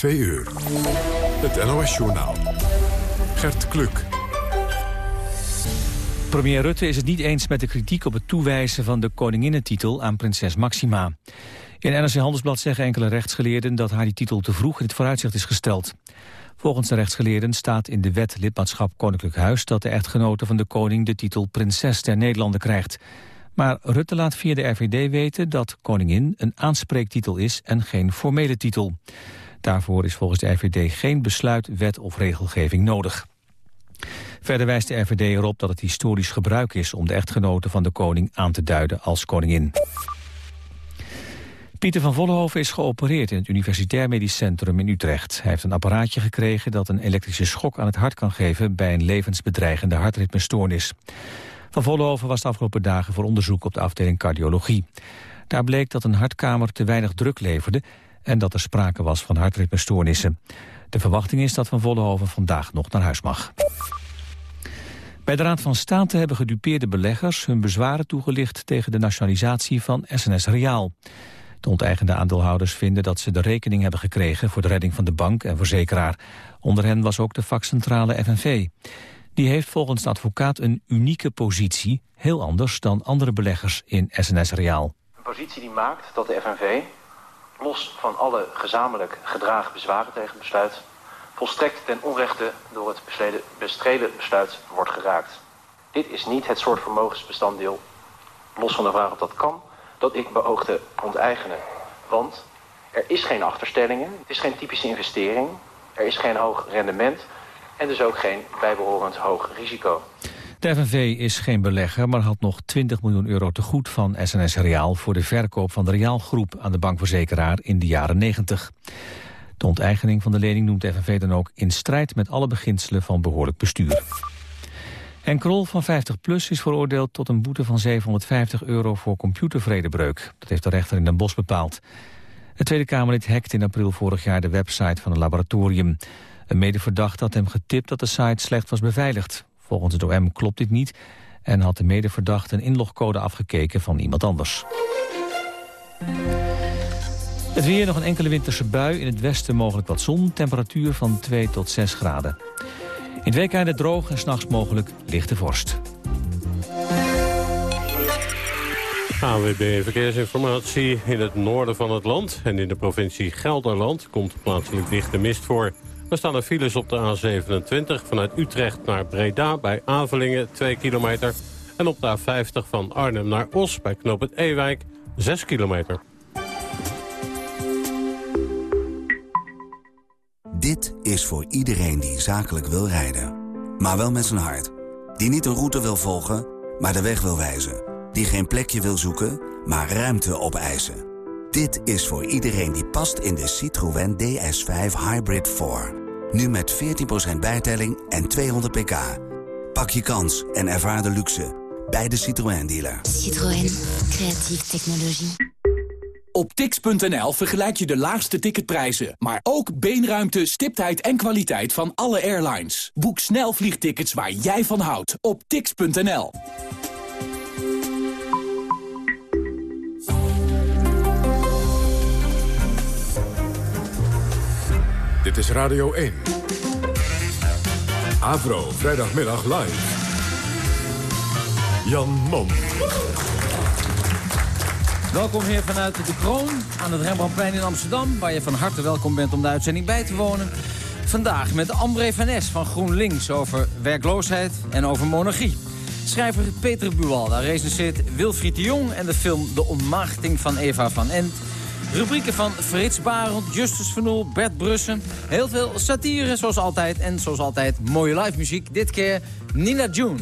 2 uur. Het NOS-journaal. Gert Kluk. Premier Rutte is het niet eens met de kritiek op het toewijzen van de koninginnentitel aan prinses Maxima. In NRC Handelsblad zeggen enkele rechtsgeleerden dat haar die titel te vroeg in het vooruitzicht is gesteld. Volgens de rechtsgeleerden staat in de wet lidmaatschap Koninklijk Huis dat de echtgenote van de koning de titel prinses der Nederlanden krijgt. Maar Rutte laat via de RVD weten dat koningin een aanspreektitel is en geen formele titel. Daarvoor is volgens de RVD geen besluit, wet of regelgeving nodig. Verder wijst de RVD erop dat het historisch gebruik is om de echtgenote van de koning aan te duiden als koningin. Pieter van Vollenhoven is geopereerd in het Universitair Medisch Centrum in Utrecht. Hij heeft een apparaatje gekregen dat een elektrische schok aan het hart kan geven bij een levensbedreigende hartritmestoornis. Van Vollenhoven was de afgelopen dagen voor onderzoek op de afdeling cardiologie. Daar bleek dat een hartkamer te weinig druk leverde en dat er sprake was van hartritmestoornissen. De verwachting is dat Van Vollenhoven vandaag nog naar huis mag. Bij de Raad van State hebben gedupeerde beleggers hun bezwaren toegelicht tegen de nationalisatie van SNS Reaal. De onteigende aandeelhouders vinden dat ze de rekening hebben gekregen voor de redding van de bank en verzekeraar. Onder hen was ook de vakcentrale FNV. Die heeft volgens de advocaat een unieke positie, heel anders dan andere beleggers in SNS Reaal. Een positie die maakt dat de FNV, los van alle gezamenlijk gedragen bezwaren tegen het besluit, volstrekt ten onrechte door het bestreden besluit wordt geraakt. Dit is niet het soort vermogensbestanddeel, los van de vraag of dat kan, dat ik beoogde onteigenen. Want er is geen achterstellingen, het is geen typische investering, er is geen hoog rendement en dus ook geen bijbehorend hoog risico. De FNV is geen belegger, maar had nog 20 miljoen euro te goed van SNS Reaal voor de verkoop van de Reaalgroep aan de bankverzekeraar in de jaren 90. De onteigening van de lening noemt de FNV dan ook in strijd met alle beginselen van behoorlijk bestuur. En Krol van 50PLUS is veroordeeld tot een boete van 750 euro voor computervredebreuk. Dat heeft de rechter in Den Bosch bepaald. Het Tweede Kamerlid hackte in april vorig jaar de website van een laboratorium. Een medeverdachte had hem getipt dat de site slecht was beveiligd. Volgens het OM klopt dit niet en had de medeverdachte een inlogcode afgekeken van iemand anders. Het weer nog een enkele winterse bui. In het westen mogelijk wat zon. Temperatuur van 2 tot 6 graden. In het weekende droog en s'nachts mogelijk lichte vorst. AWB Verkeersinformatie in het noorden van het land en in de provincie Gelderland komt plaatselijk dichte mist voor. Er staan er files op de A27 vanuit Utrecht naar Breda bij Avelingen 2 kilometer. En op de A50 van Arnhem naar Os bij Knoop het Ewijk 6 kilometer. Dit is voor iedereen die zakelijk wil rijden. Maar wel met zijn hart. Die niet een route wil volgen, maar de weg wil wijzen. Die geen plekje wil zoeken, maar ruimte opeisen. Dit is voor iedereen die past in de Citroën DS5 Hybrid 4. Nu met 14% bijtelling en 200 pk. Pak je kans en ervaar de luxe bij de Citroën dealer. Citroën, creatieve technologie. Op tix.nl vergelijk je de laagste ticketprijzen, maar ook beenruimte, stiptheid en kwaliteit van alle airlines. Boek snel vliegtickets waar jij van houdt op tix.nl. Dit is Radio 1. Avro, vrijdagmiddag live. Jan Mom. Welkom weer vanuit de Kroon aan het Rembrandtplein in Amsterdam... waar je van harte welkom bent om de uitzending bij te wonen. Vandaag met André van Es van GroenLinks over werkloosheid en over monarchie. Schrijver Peter Buwalda recenseert Wilfried de Jong... en de film De Ontmaagding van Eva van Ent... Rubrieken van Frits Barend, Justus Van Oel, Bert Brussen. Heel veel satire, zoals altijd. En zoals altijd mooie live muziek. Dit keer Nina June.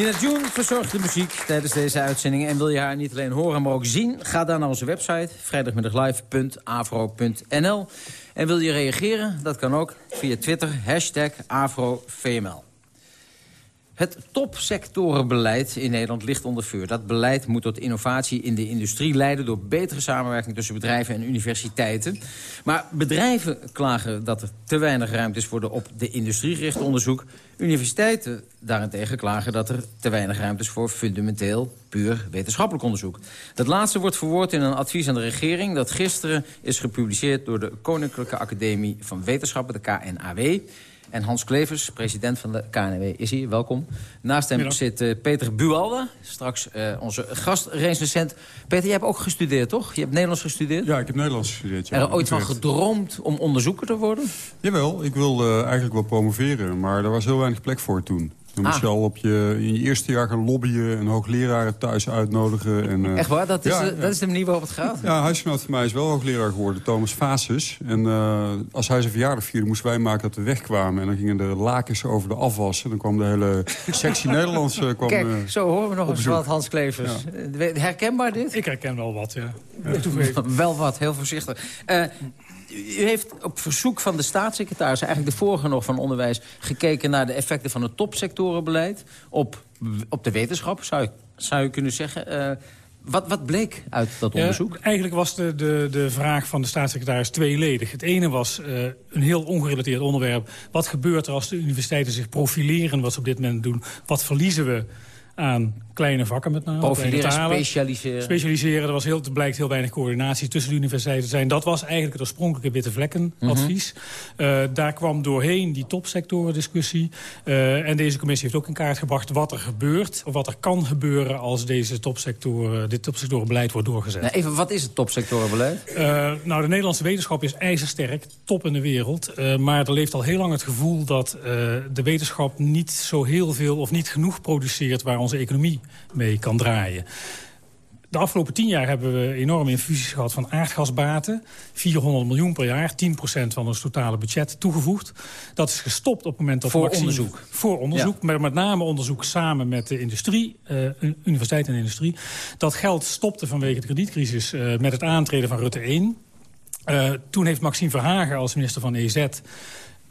Nina June verzorgt de muziek tijdens deze uitzending. En wil je haar niet alleen horen, maar ook zien? Ga dan naar onze website vrijdagmiddaglive.avro.nl. En wil je reageren? Dat kan ook via Twitter, hashtag AfroVML. Het topsectorenbeleid in Nederland ligt onder vuur. Dat beleid moet tot innovatie in de industrie leiden... door betere samenwerking tussen bedrijven en universiteiten. Maar bedrijven klagen dat er te weinig ruimte is... voor de op de industrie onderzoek. Universiteiten daarentegen klagen dat er te weinig ruimte is... voor fundamenteel, puur wetenschappelijk onderzoek. Dat laatste wordt verwoord in een advies aan de regering... dat gisteren is gepubliceerd door de Koninklijke Academie van Wetenschappen, de KNAW... En Hans Klevers, president van de KNW, is hier. Welkom. Naast hem zit uh, Peter Bualde, straks uh, onze gastrecensent. Peter, jij hebt ook gestudeerd, toch? Je hebt Nederlands gestudeerd? Ja, ik heb Nederlands gestudeerd. Ja. Er ooit van gedroomd om onderzoeker te worden? Jawel, ik wilde uh, eigenlijk wel promoveren, maar er was heel weinig plek voor toen. Dan moest ah. je al op je, in je eerste jaar gaan lobbyen... en hoogleraren thuis uitnodigen. En, uh, Echt waar? Dat is, de, dat is de manier waarop het gaat? Ja, huisgenoot van mij is wel hoogleraar geworden, Thomas Fases. En uh, als hij zijn verjaardag vierde, moesten wij maken dat we wegkwamen. En dan gingen de lakens over de afwas. En dan kwam de hele sectie Nederlands... Uh, kwam, Kijk, zo horen we nog eens wat, Hans Klevers. Ja. Herkenbaar dit? Ik herken wel wat, ja. wel wat, heel voorzichtig u heeft op verzoek van de staatssecretaris... eigenlijk de voorganger van onderwijs... gekeken naar de effecten van het topsectorenbeleid... op, op de wetenschap, zou je, zou je kunnen zeggen... Uh, wat, wat, bleek uit dat onderzoek? Ja, eigenlijk was de, de, de vraag van de staatssecretaris tweeledig. Het ene was uh, een heel ongerelateerd onderwerp. Wat gebeurt er als de universiteiten zich profileren, wat ze op dit moment doen? Wat verliezen we aan kleine vakken met name. Profileren, specialiseren. Specialiseren, er was heel, er blijkt heel weinig coördinatie tussen de universiteiten te zijn. Dat was eigenlijk het oorspronkelijke witte vlekken advies. uh, daar kwam doorheen die topsectoren discussie. Uh, en deze commissie heeft ook in kaart gebracht wat er gebeurt... of wat er kan gebeuren als deze topsectoren, dit topsectorenbeleid wordt doorgezet. Nou, even, wat is het topsectorenbeleid? Uh, nou, de Nederlandse wetenschap is ijzersterk, top in de wereld. maar er leeft al heel lang het gevoel dat de wetenschap niet zo heel veel... of niet genoeg produceert waar onze economie mee kan draaien. De afgelopen tien jaar hebben we enorme infusies gehad van aardgasbaten. 400 miljoen per jaar, 10% van ons totale budget toegevoegd. Dat is gestopt op het moment dat... Voor onderzoek? Voor onderzoek, maar met name onderzoek samen met de industrie, uh, universiteit en industrie. Dat geld stopte vanwege de kredietcrisis uh, met het aantreden van Rutte 1. Uh, eh, toen heeft Maxime Verhagen als minister van EZ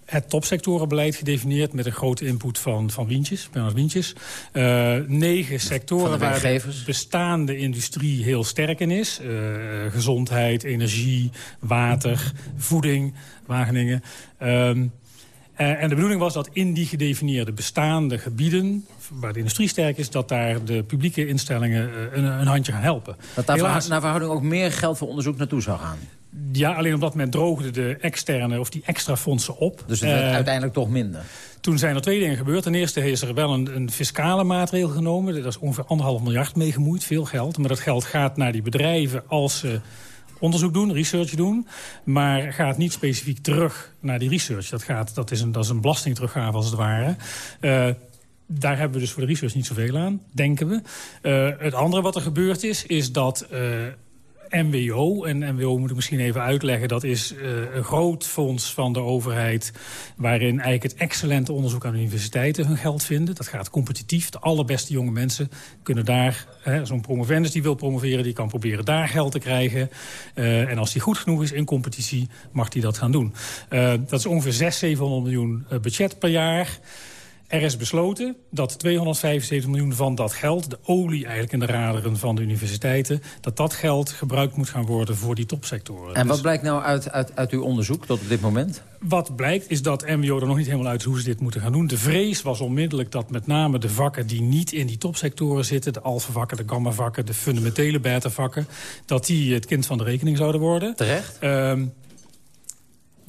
het topsectorenbeleid gedefinieerd... met een grote input van, van Wientjes, Bernard Wientjes. Uh, negen sectoren waar de bestaande industrie heel sterk in is. Uh, gezondheid, energie, water, voeding, Wageningen. Um, uh, en de bedoeling was dat in die gedefinieerde bestaande gebieden... waar de industrie sterk is, dat daar de publieke instellingen een, een, handje gaan helpen. Dat daar Helaas, naar verhouding ook meer geld voor onderzoek naartoe zou gaan? Ja, alleen op dat moment droogden de externe of die extra fondsen op. Dus het werd uh, uiteindelijk toch minder? Toen zijn er twee dingen gebeurd. Ten eerste is er wel een, een fiscale maatregel genomen. Dat is ongeveer anderhalf miljard mee gemoeid, veel geld. Maar dat geld gaat naar die bedrijven als ze onderzoek doen, research doen. Maar gaat niet specifiek terug naar die research. Dat, gaat, dat, is, een, dat is een belastingteruggave als het ware. Uh, daar hebben we dus voor de research niet zoveel aan, denken we. Uh, het andere wat er gebeurd is, is dat... MWO. En MWO moet ik misschien even uitleggen. Dat is uh, een groot fonds van de overheid... waarin eigenlijk het excellente onderzoek aan universiteiten hun geld vinden. Dat gaat competitief. De allerbeste jonge mensen kunnen daar... Zo'n promovendus die wil promoveren, die kan proberen daar geld te krijgen. Uh, en als die goed genoeg is in competitie, mag die dat gaan doen. Uh, dat is ongeveer 600, 700 miljoen budget per jaar... Er is besloten dat 275 miljoen van dat geld... de olie eigenlijk in de raderen van de universiteiten... dat dat geld gebruikt moet gaan worden voor die topsectoren. En wat dus- blijkt nou uit, uit, uit uw onderzoek tot op dit moment? Wat blijkt is dat MBO er nog niet helemaal uit hoe ze dit moeten gaan doen. De vrees was onmiddellijk dat met name de vakken die niet in die topsectoren zitten... de alfa-vakken, de gamma-vakken, de fundamentele beta-vakken... dat die het kind van de rekening zouden worden. Terecht? Uh,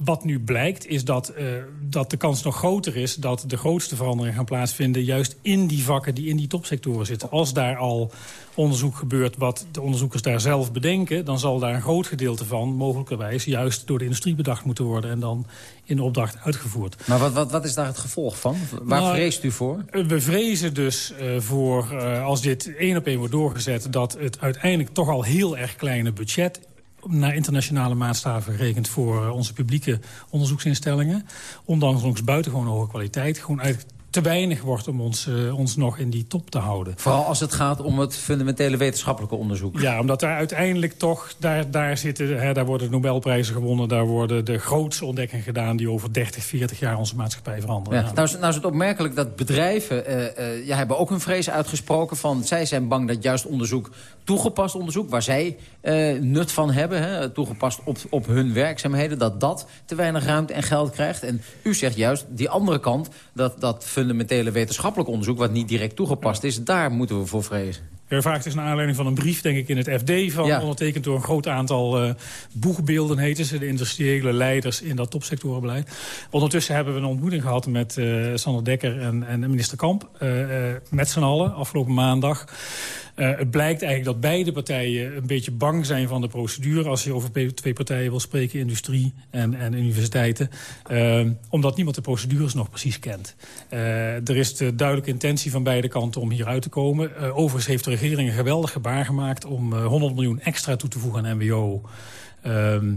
wat nu blijkt is dat, uh, dat de kans nog groter is... dat de grootste veranderingen gaan plaatsvinden... juist in die vakken die in die topsectoren zitten. Als daar al onderzoek gebeurt wat de onderzoekers daar zelf bedenken... dan zal daar een groot gedeelte van mogelijkerwijs... juist door de industrie bedacht moeten worden... en dan in de opdracht uitgevoerd. Maar wat, wat, wat is daar het gevolg van? Waar nou, vreest u voor? We vrezen dus uh, voor, uh, als dit één op één wordt doorgezet... dat het uiteindelijk toch al heel erg kleine budget naar internationale maatstaven gerekend voor eh, onze publieke onderzoeksinstellingen. Ondanks buitengewoon hoge kwaliteit. Gewoon uit te weinig wordt om ons, uh, ons nog in die top te houden. Vooral als het gaat om het fundamentele wetenschappelijke onderzoek. Ja, omdat daar uiteindelijk toch, daar, daar, zitten, hè, daar worden Nobelprijzen gewonnen... daar worden de grootste ontdekkingen gedaan die over 30, 40 jaar onze maatschappij veranderen. Ja, nou, is, nou is het opmerkelijk dat bedrijven uh, uh, ja, hebben ook hun vrees uitgesproken van... zij zijn bang dat juist onderzoek, toegepast onderzoek... waar zij nut van hebben, hè, toegepast op, op hun werkzaamheden... dat dat te weinig ruimte en geld krijgt. En u zegt juist, die andere kant, dat, dat fundamentele wetenschappelijk onderzoek... wat niet direct toegepast is, daar moeten we voor vrezen. Vraagt is naar aanleiding van een brief, denk ik, in het FD... Van, ondertekend door een groot aantal uh, boegbeelden, heten ze... de industriële leiders in dat topsectorenbeleid. Ondertussen hebben we een ontmoeting gehad met uh, Sander Dekker en, en minister Kamp. Uh, met z'n allen, afgelopen maandag. Het blijkt eigenlijk dat beide partijen een beetje bang zijn van de procedure... als je over twee partijen wil spreken, industrie en, en universiteiten. Omdat niemand de procedures nog precies kent. Er is de duidelijke intentie van beide kanten om hier uit te komen. overigens heeft de regering een geweldig gebaar gemaakt... om 100 miljoen extra toe te voegen aan MWO... Ehm,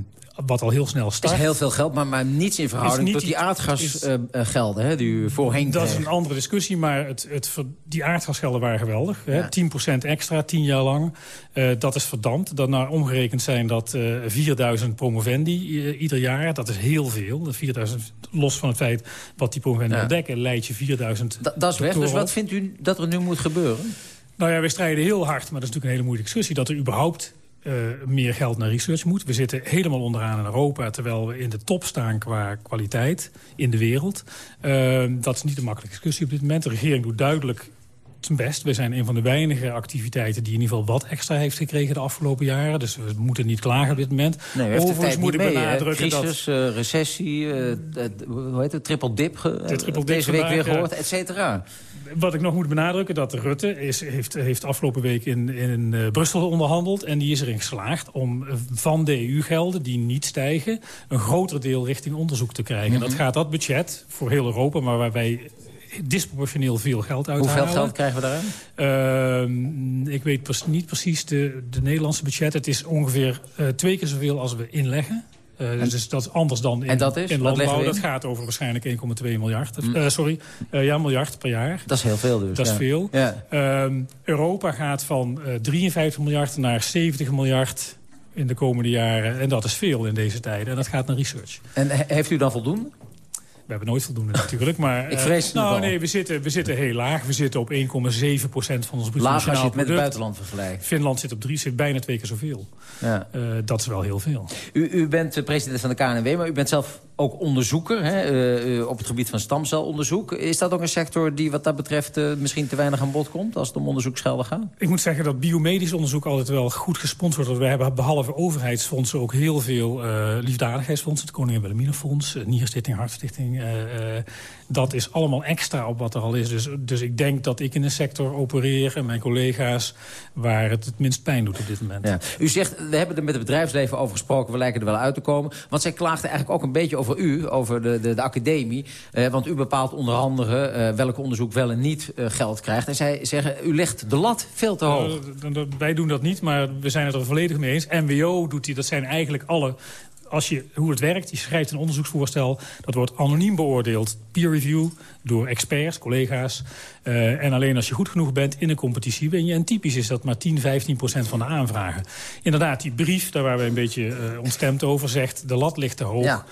wat al heel snel start. is heel veel geld, maar, maar niets in verhouding tot die aardgasgelden uh, die u voorheen Dat is een andere discussie, maar het, het, die aardgasgelden waren geweldig. Ja. 10% extra, 10 jaar lang. Uh, dat is verdampt. Nou omgerekend zijn dat uh, 4000 promovendi ieder jaar. Dat is heel veel. 4000, los van het feit wat die promovendi ja. ontdekken, leidt je 4000 Da, Dat is weg, dus wat vindt u dat er nu moet gebeuren? Nou ja, we strijden heel hard, maar dat is natuurlijk een hele moeilijke discussie... dat er überhaupt uh, meer geld naar research moet. We zitten helemaal onderaan in Europa... terwijl we in de top staan qua kwaliteit in de wereld. Uh, dat is niet een makkelijke discussie op dit moment. De regering doet duidelijk zijn best. We zijn een van de weinige activiteiten die in ieder geval wat extra heeft gekregen de afgelopen jaren. Dus we moeten niet klagen op dit moment. Nee, Overigens moet ik mee, benadrukken Crisis, dat... Uh, recessie, uh, hoe heet het, triple dip, de triple dip deze week weer gehoord, et cetera wat ik nog moet benadrukken, dat Rutte is, heeft, heeft afgelopen week in, in uh, Brussel onderhandeld. En die is erin geslaagd om van de EU-gelden, die niet stijgen... een groter deel richting onderzoek te krijgen. Mm -hmm. En dat gaat dat budget voor heel Europa, maar waar wij disproportioneel veel geld uithalen. Hoeveel geld krijgen we daaraan? Uh, ik weet pres niet precies de, de Nederlandse budget. Het is ongeveer uh, twee keer zoveel als we inleggen. Uh, en, dus dat is anders dan in, en dat is? in landbouw. Dat gaat over waarschijnlijk 1,2 miljard. Mm. Uh, sorry, uh, ja, miljard per jaar. Dat is heel veel dus. Dat ja. is veel. Ja. Uh, Europa gaat van 53 miljard naar 70 miljard in de komende jaren. En dat is veel in deze tijden. En dat gaat naar research. En heeft u dan voldoende? We hebben nooit voldoende natuurlijk. Maar, ik vrees het Nou nee, we zitten, we zitten heel laag. We zitten op 1,7 procent van ons bruto Laag als je het met het buitenland vergelijkt. Finland zit op 3, zit bijna twee keer zoveel. Ja. Uh, dat is wel heel veel. U, u bent president van de KNW, maar u bent zelf ook onderzoeker hè, uh, op het gebied van stamcelonderzoek. Is dat ook een sector die wat dat betreft uh, misschien te weinig aan bod komt... als het om onderzoeksgelden gaat? Ik moet zeggen dat biomedisch onderzoek altijd wel goed gesponsord wordt. We hebben behalve overheidsfondsen ook heel veel liefdadigheidsfondsen. Het Koningin Wilhelminafonds, Nierstichting, Hartstichting. Dat is allemaal extra op wat er al is. Dus, dus ik denk dat ik in een sector opereer en mijn collega's... waar het het minst pijn doet op dit moment. Ja. U zegt, we hebben er met het bedrijfsleven over gesproken. We lijken er wel uit te komen. Want zij klaagden eigenlijk ook een beetje over u, over de, de, de academie. Uh, want u bepaalt onder andere welk onderzoek wel en niet geld krijgt. En zij zeggen, u legt de lat veel te hoog. wij doen dat niet, maar we zijn het er volledig mee eens. MWO doet die, dat zijn eigenlijk alle als je, hoe het werkt, je schrijft een onderzoeksvoorstel... dat wordt anoniem beoordeeld, peer review, door experts, collega's. Uh, en alleen als je goed genoeg bent in een competitie ben je. En typisch is dat maar 10, 15 procent van de aanvragen. Inderdaad, die brief, daar waar wij een beetje uh, ontstemd over, zegt... de lat ligt te hoog. Ja.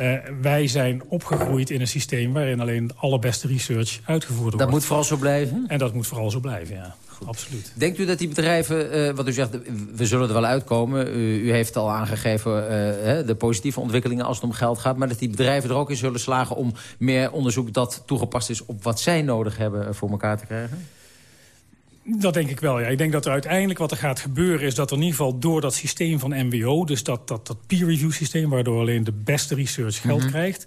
Uh, wij zijn opgegroeid in een systeem waarin alleen de allerbeste research uitgevoerd wordt. Dat moet vooral zo blijven? En dat moet vooral zo blijven, ja. Absoluut. Denkt u dat die bedrijven, uh, wat u zegt, we zullen er wel uitkomen. U, u heeft al aangegeven uh, de positieve ontwikkelingen als het om geld gaat. Maar dat die bedrijven er ook in zullen slagen om meer onderzoek dat toegepast is op wat zij nodig hebben voor elkaar te krijgen? Dat denk ik wel, ja. Ik denk dat er uiteindelijk wat er gaat gebeuren... is dat er in ieder geval door dat systeem van MBO... dus dat, dat, dat peer-review systeem... waardoor alleen de beste research geld mm -hmm. krijgt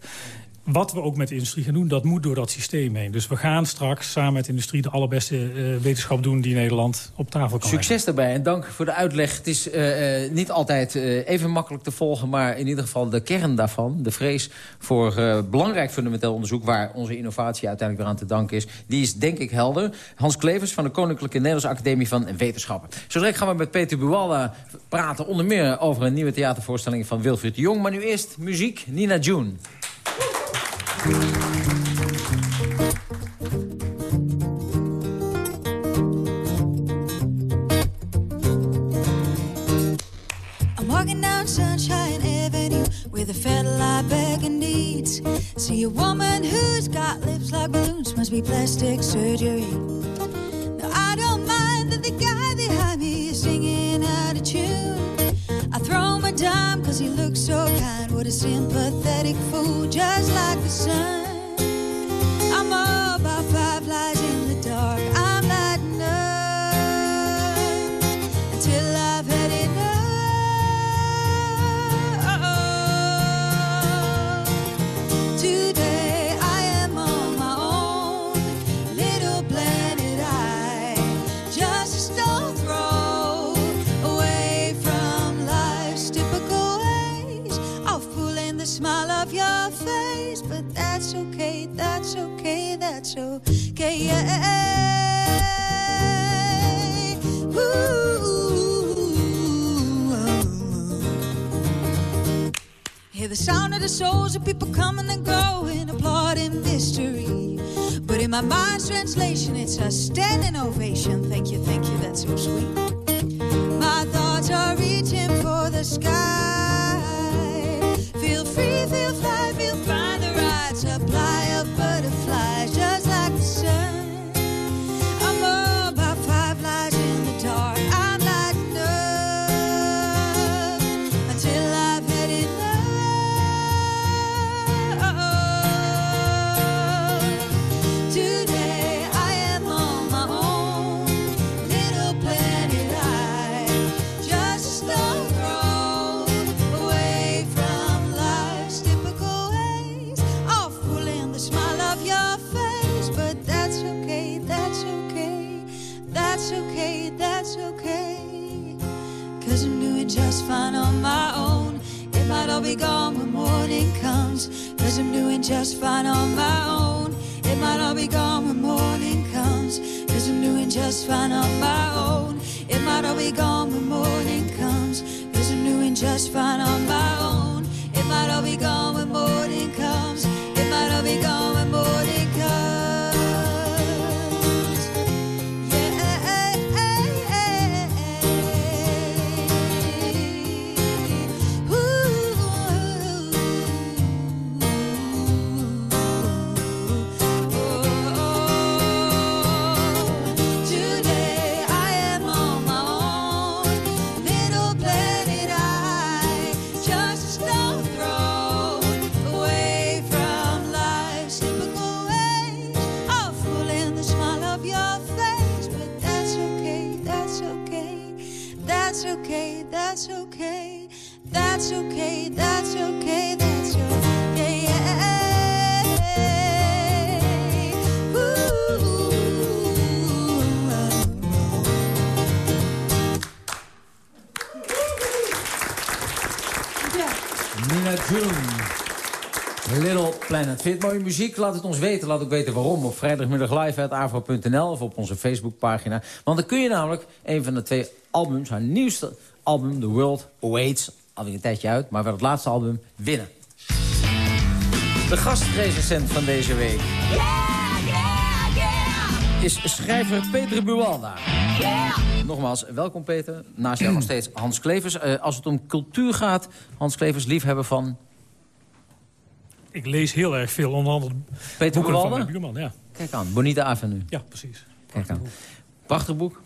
wat we ook met de industrie gaan doen, dat moet door dat systeem heen. Dus we gaan straks samen met de industrie de allerbeste uh, wetenschap doen... die Nederland op tafel kan Succes daarbij en dank voor de uitleg. Het is uh, uh, niet altijd even makkelijk te volgen... maar in ieder geval de kern daarvan, de vrees voor belangrijk fundamenteel onderzoek... waar onze innovatie uiteindelijk weer aan te danken is... die is denk ik helder. Hans Klevers van de Koninklijke Nederlandse Academie van Wetenschappen. Zo direct gaan we met Peter Buwalda praten... onder meer over een nieuwe theatervoorstelling van Wilfried Jong. Maar nu eerst muziek, Nina June. I'm walking down Sunshine Avenue with a fatal I beg and needs. See a woman who's got lips like balloons, must be plastic surgery. Now I don't mind that the guy behind me is singing out of tune. Throw my dime cause he looks so kind. What a sympathetic fool, just like the sun. I'm all Yeah. Ooh. Hear the sound of the souls of people coming and going, applauding mystery. But in my mind's translation, it's a standing ovation. Thank you, thank you, that's so sweet. My thoughts are reaching for the sky. Just fine on my own. It might all be gone when morning comes. Cause I'm doing just fine on my own. It might all be gone when morning comes. Cause I'm doing just fine on my own. It might all be gone when morning comes. It might all be gone when morning Planet. Vind mooie muziek? Laat het ons weten. Laat ook weten waarom op vrijdagmiddag live uit avro.nl of op onze Facebookpagina. Want dan kun je namelijk een van de twee albums, haar nieuwste album, The World Awaits, alweer een tijdje uit, maar wel het laatste album, winnen. De gastrecensent van deze week is schrijver Peter Buwalda. Nogmaals, welkom Peter. Naast jou nog steeds Hans Klevers. Eh, als het om cultuur gaat, Hans Klevers, liefhebber van... Ik lees heel erg veel, onder andere Peter boeken van Buwalda? mijn buurman. Ja, Kijk aan, Bonita Avenue. ja precies. Kijk aan. Prachtig boek.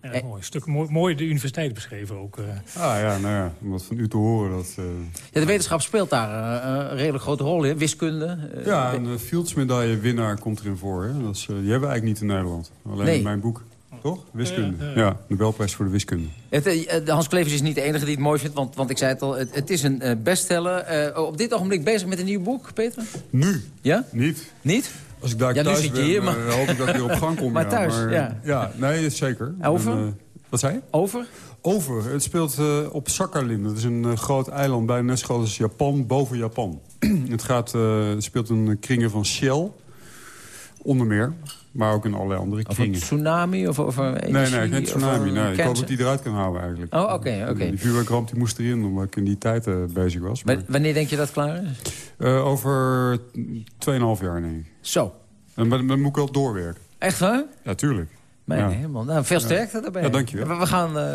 Eh. mooi. Stuk mooi, mooi de universiteit beschreven ook. eh. Ah ja, nou ja, om dat van u te horen. Dat, eh, Ja, de wetenschap speelt daar eh, een redelijk grote rol in. Wiskunde. ja, een Fields medaille winnaar komt erin voor. Hè? Dat is, die hebben we eigenlijk niet in Nederland. Alleen Nee. in mijn boek. Toch? Wiskunde. Ja, Ja. Nobelprijs voor de wiskunde. Het, eh, Hans Klevers is niet de enige die het mooi vindt. Want, want ik zei het al, het, het is een eh, bestseller. Eh, op dit ogenblik bezig met een nieuw boek, Peter? Nu, Ja? niet. Niet? Als ik daar Ja, nu thuis zit je ben, hier, maar- eh, hoop ik dat ik weer op gang kom. Maar ja. thuis, ja. Ja, nee, zeker. Over? En, eh, wat zei je? Over? Over. Het speelt eh, op Sakhalin. Dat is een eh, groot eiland bijna net zo groot als Japan, boven Japan. het, gaat, eh, het speelt een kringen van Shell, onder meer. Maar ook in allerlei andere kringen. tsunami? Of over Nee, energie, nee, geen of tsunami. Nee. Ik hoop dat die eruit kan houden eigenlijk. Oh, oké, oké. Die vuurwerkramp die moest erin, omdat ik in die tijd eh, bezig was. Wa- Maar, Wanneer denk je dat klaar is? eh, over 2,5 jaar, denk ik. Zo. En dan, dan moet ik wel doorwerken. Echt waar? Ja, tuurlijk. Nee, Ja. helemaal. Nou, veel sterkte daarbij. Ja, dankjewel. We, we gaan eh,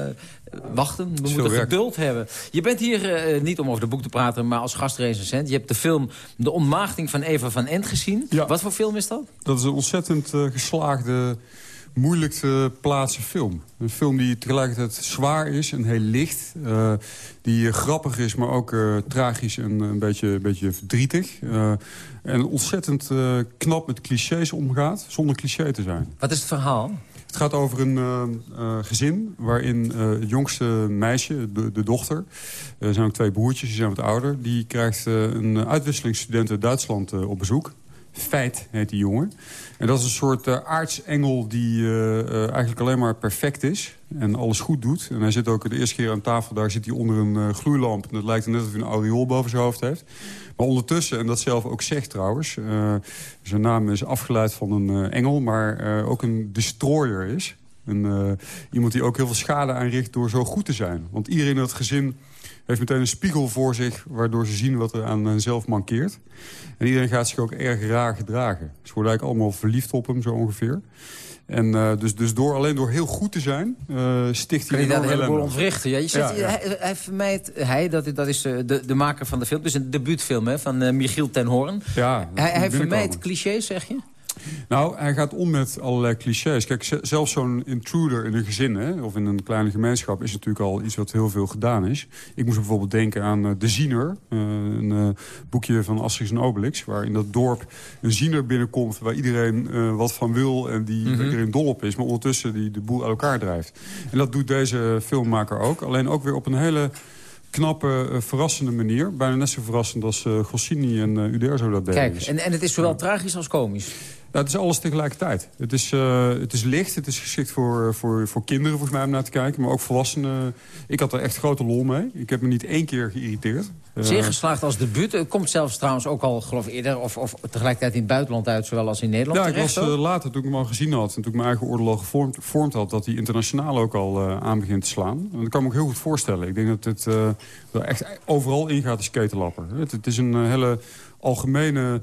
wachten. We moeten werk. geduld hebben. Je bent hier eh, niet om over de boek te praten, maar als gastrecensent. Je hebt de film De Ontmaagding van Eva van Ent gezien. Ja. Wat voor film is dat? Dat is een ontzettend eh, geslaagde, moeilijk te plaatsen film. Een film die tegelijkertijd zwaar is en heel licht. die grappig is, maar ook tragisch en een beetje, een beetje verdrietig. En ontzettend knap met clichés omgaat, zonder cliché te zijn. Wat is het verhaal? Het gaat over een eh, eh, gezin waarin eh, het jongste meisje, de, dochter... er zijn ook twee broertjes, die zijn wat ouder... die krijgt een uitwisselingsstudent uit Duitsland op bezoek. Feit heet die jongen. En dat is een soort aartsengel die eigenlijk alleen maar perfect is. En alles goed doet. En hij zit ook de eerste keer aan tafel, daar zit hij onder een gloeilamp. En het lijkt net of hij een aureool boven zijn hoofd heeft. Maar ondertussen, en dat zelf ook zegt trouwens... eh, zijn naam is afgeleid van een eh, engel, maar eh, ook een destroyer is. Eh, iemand die ook heel veel schade aanricht door zo goed te zijn. Want iedereen in het gezin heeft meteen een spiegel voor zich... waardoor ze zien wat er aan henzelf mankeert. En iedereen gaat zich ook erg raar gedragen. Ze worden eigenlijk allemaal verliefd op hem, zo ongeveer. En eh, dus, dus door, alleen door heel goed te zijn, eh, sticht hij een heleboel ontwrichten? Ja, je zegt, Ja, ja. Hij, hij vermijdt, hij, dat, dat is eh, de, de maker van de film, dus een debuutfilm hè, van Michiel ten Hoorn. Ja, Hij, hij vermijdt clichés, zeg je? Nou, hij gaat om met allerlei clichés. Kijk, zelfs zo'n intruder in een gezin hè, of in een kleine gemeenschap... is natuurlijk al iets wat heel veel gedaan is. Ik moest bijvoorbeeld denken aan eh, De Ziener. eh, een eh, boekje van Asterix en Obelix. Waar in dat dorp een ziener binnenkomt... waar iedereen wat van wil en die waar iedereen dol op is... maar ondertussen die de boel uit elkaar drijft. En dat doet deze filmmaker ook. Alleen ook weer op een hele knappe, verrassende manier. Bijna net zo verrassend als eh, Goscinny en Uderzo dat deden. Kijk, en, en het is zowel tragisch als komisch. Ja, het is alles tegelijkertijd. Het is, eh, het is licht, het is geschikt voor, voor, voor kinderen volgens mij om naar te kijken. Maar ook volwassenen. Ik had er echt grote lol mee. Ik heb me niet één keer geïrriteerd. Eh, Zeer geslaagd als debuut. Het komt zelfs trouwens ook al, geloof ik, eerder... Of, of tegelijkertijd in het buitenland uit, zowel als in Nederland ja, ik terecht. was eh, later, toen ik hem al gezien had... en toen ik mijn eigen oordeel al gevormd, gevormd had... dat hij internationaal ook al eh, aan begint te slaan. En dat kan ik me ook heel goed voorstellen. Ik denk dat het eh, wel echt overal ingaat als ketelapper. Het, het is een eh, hele algemene...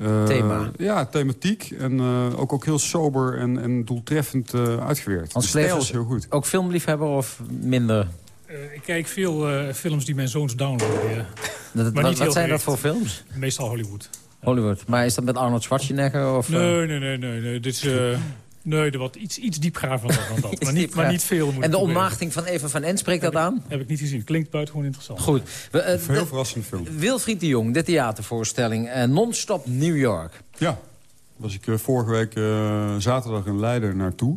eh, Thema. Ja, thematiek. En eh, ook, ook heel sober en, en doeltreffend eh, uitgewerkt. Hans stijl is heel goed. Ook filmliefhebber of minder? Eh, ik kijk veel eh, films die mijn zoons downloaden. ja. Dat, Maar wat zijn dat voor films? Meestal Hollywood. Hollywood. Maar is dat met Arnold Schwarzenegger? Of, eh, Nee, nee, nee, nee. nee. Dit is... eh, Nee, er wat iets, iets diepgravender dan dat. maar, niet, maar niet veel. moet En de ontmaagding van Eva van End spreekt dat aan? Heb ik niet gezien. Klinkt buitengewoon interessant. Goed. We, eh, Heel de- verrassende film. Wilfried de Jong, de theatervoorstelling eh, Non-Stop New York. Ja, was ik eh, vorige week eh, zaterdag in Leiden naartoe.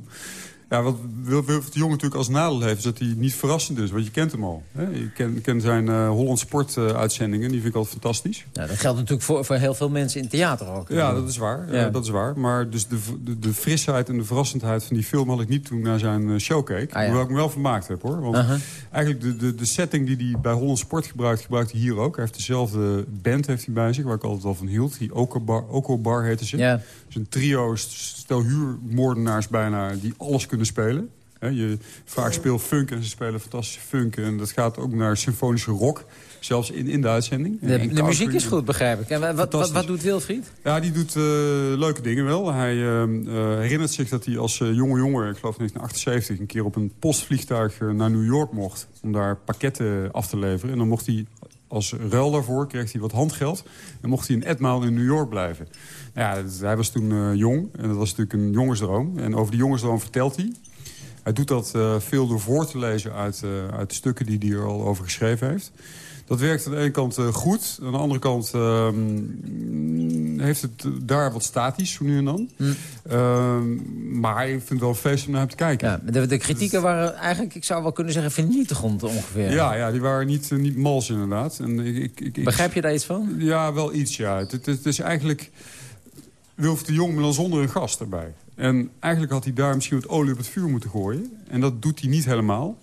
Ja, wat Wil- Wilfried de Jong natuurlijk als nadeel heeft... is dat hij niet verrassend is, want je kent hem al. Hè? Je kent ken zijn eh Holland Sport eh, uitzendingen, die vind ik altijd fantastisch. Dat geldt natuurlijk voor, voor heel veel mensen in theater ook. Ja, dat is waar. Ja. Eh, dat is waar. Maar dus de, de, de frisheid en de verrassendheid van die film had ik niet toen naar zijn show keek. Ah, ja. Hoewel ik me wel vermaakt heb, hoor. Want eigenlijk de, de, de setting die hij bij Holland Sport gebruikt, gebruikt hij hier ook. Hij heeft dezelfde band heeft hij bij zich, waar ik altijd al van hield. Die Oko Bar, Oko Bar heette ze. Ja. Een trio, stel huurmoordenaars bijna, die alles kunnen spelen. Hè, je vaak speelt funk en ze spelen fantastische funk. En dat gaat ook naar symfonische rock. Zelfs in, in de uitzending. De, muziek is goed, begrijp ik. En wa- wat, wat, doet Wilfried? Ja, die doet eh, leuke dingen wel. Hij eh, eh, herinnert zich dat hij als jonge jongen, ik geloof 1978... een keer op een postvliegtuig naar New York mocht... om daar pakketten af te leveren. En dan mocht hij als ruil daarvoor, kreeg hij wat handgeld... en mocht hij een etmaal in New York blijven. Ja, hij was toen eh, jong en dat was natuurlijk een jongensdroom. En over die jongensdroom vertelt hij... Hij doet dat eh, veel door voor te lezen uit, eh, uit de stukken die hij er al over geschreven heeft. Dat werkt aan de ene kant goed. Aan de andere kant ehm, heeft het daar wat statisch, zo nu en dan. Hm. Ehm, maar ik vind het wel een feest om naar hem te kijken. Ja, de, de kritieken waren eigenlijk, ik zou wel kunnen zeggen, vernietigend ongeveer. Ja, ja, die waren niet, niet mals inderdaad. En ik, ik, ik, ik- Begrijp je daar iets van? Ja, wel iets, ja. Het, het, het is eigenlijk Wilf de Jong, maar dan zonder een gast erbij. En eigenlijk had hij daar misschien wat olie op het vuur moeten gooien. En dat doet hij niet helemaal.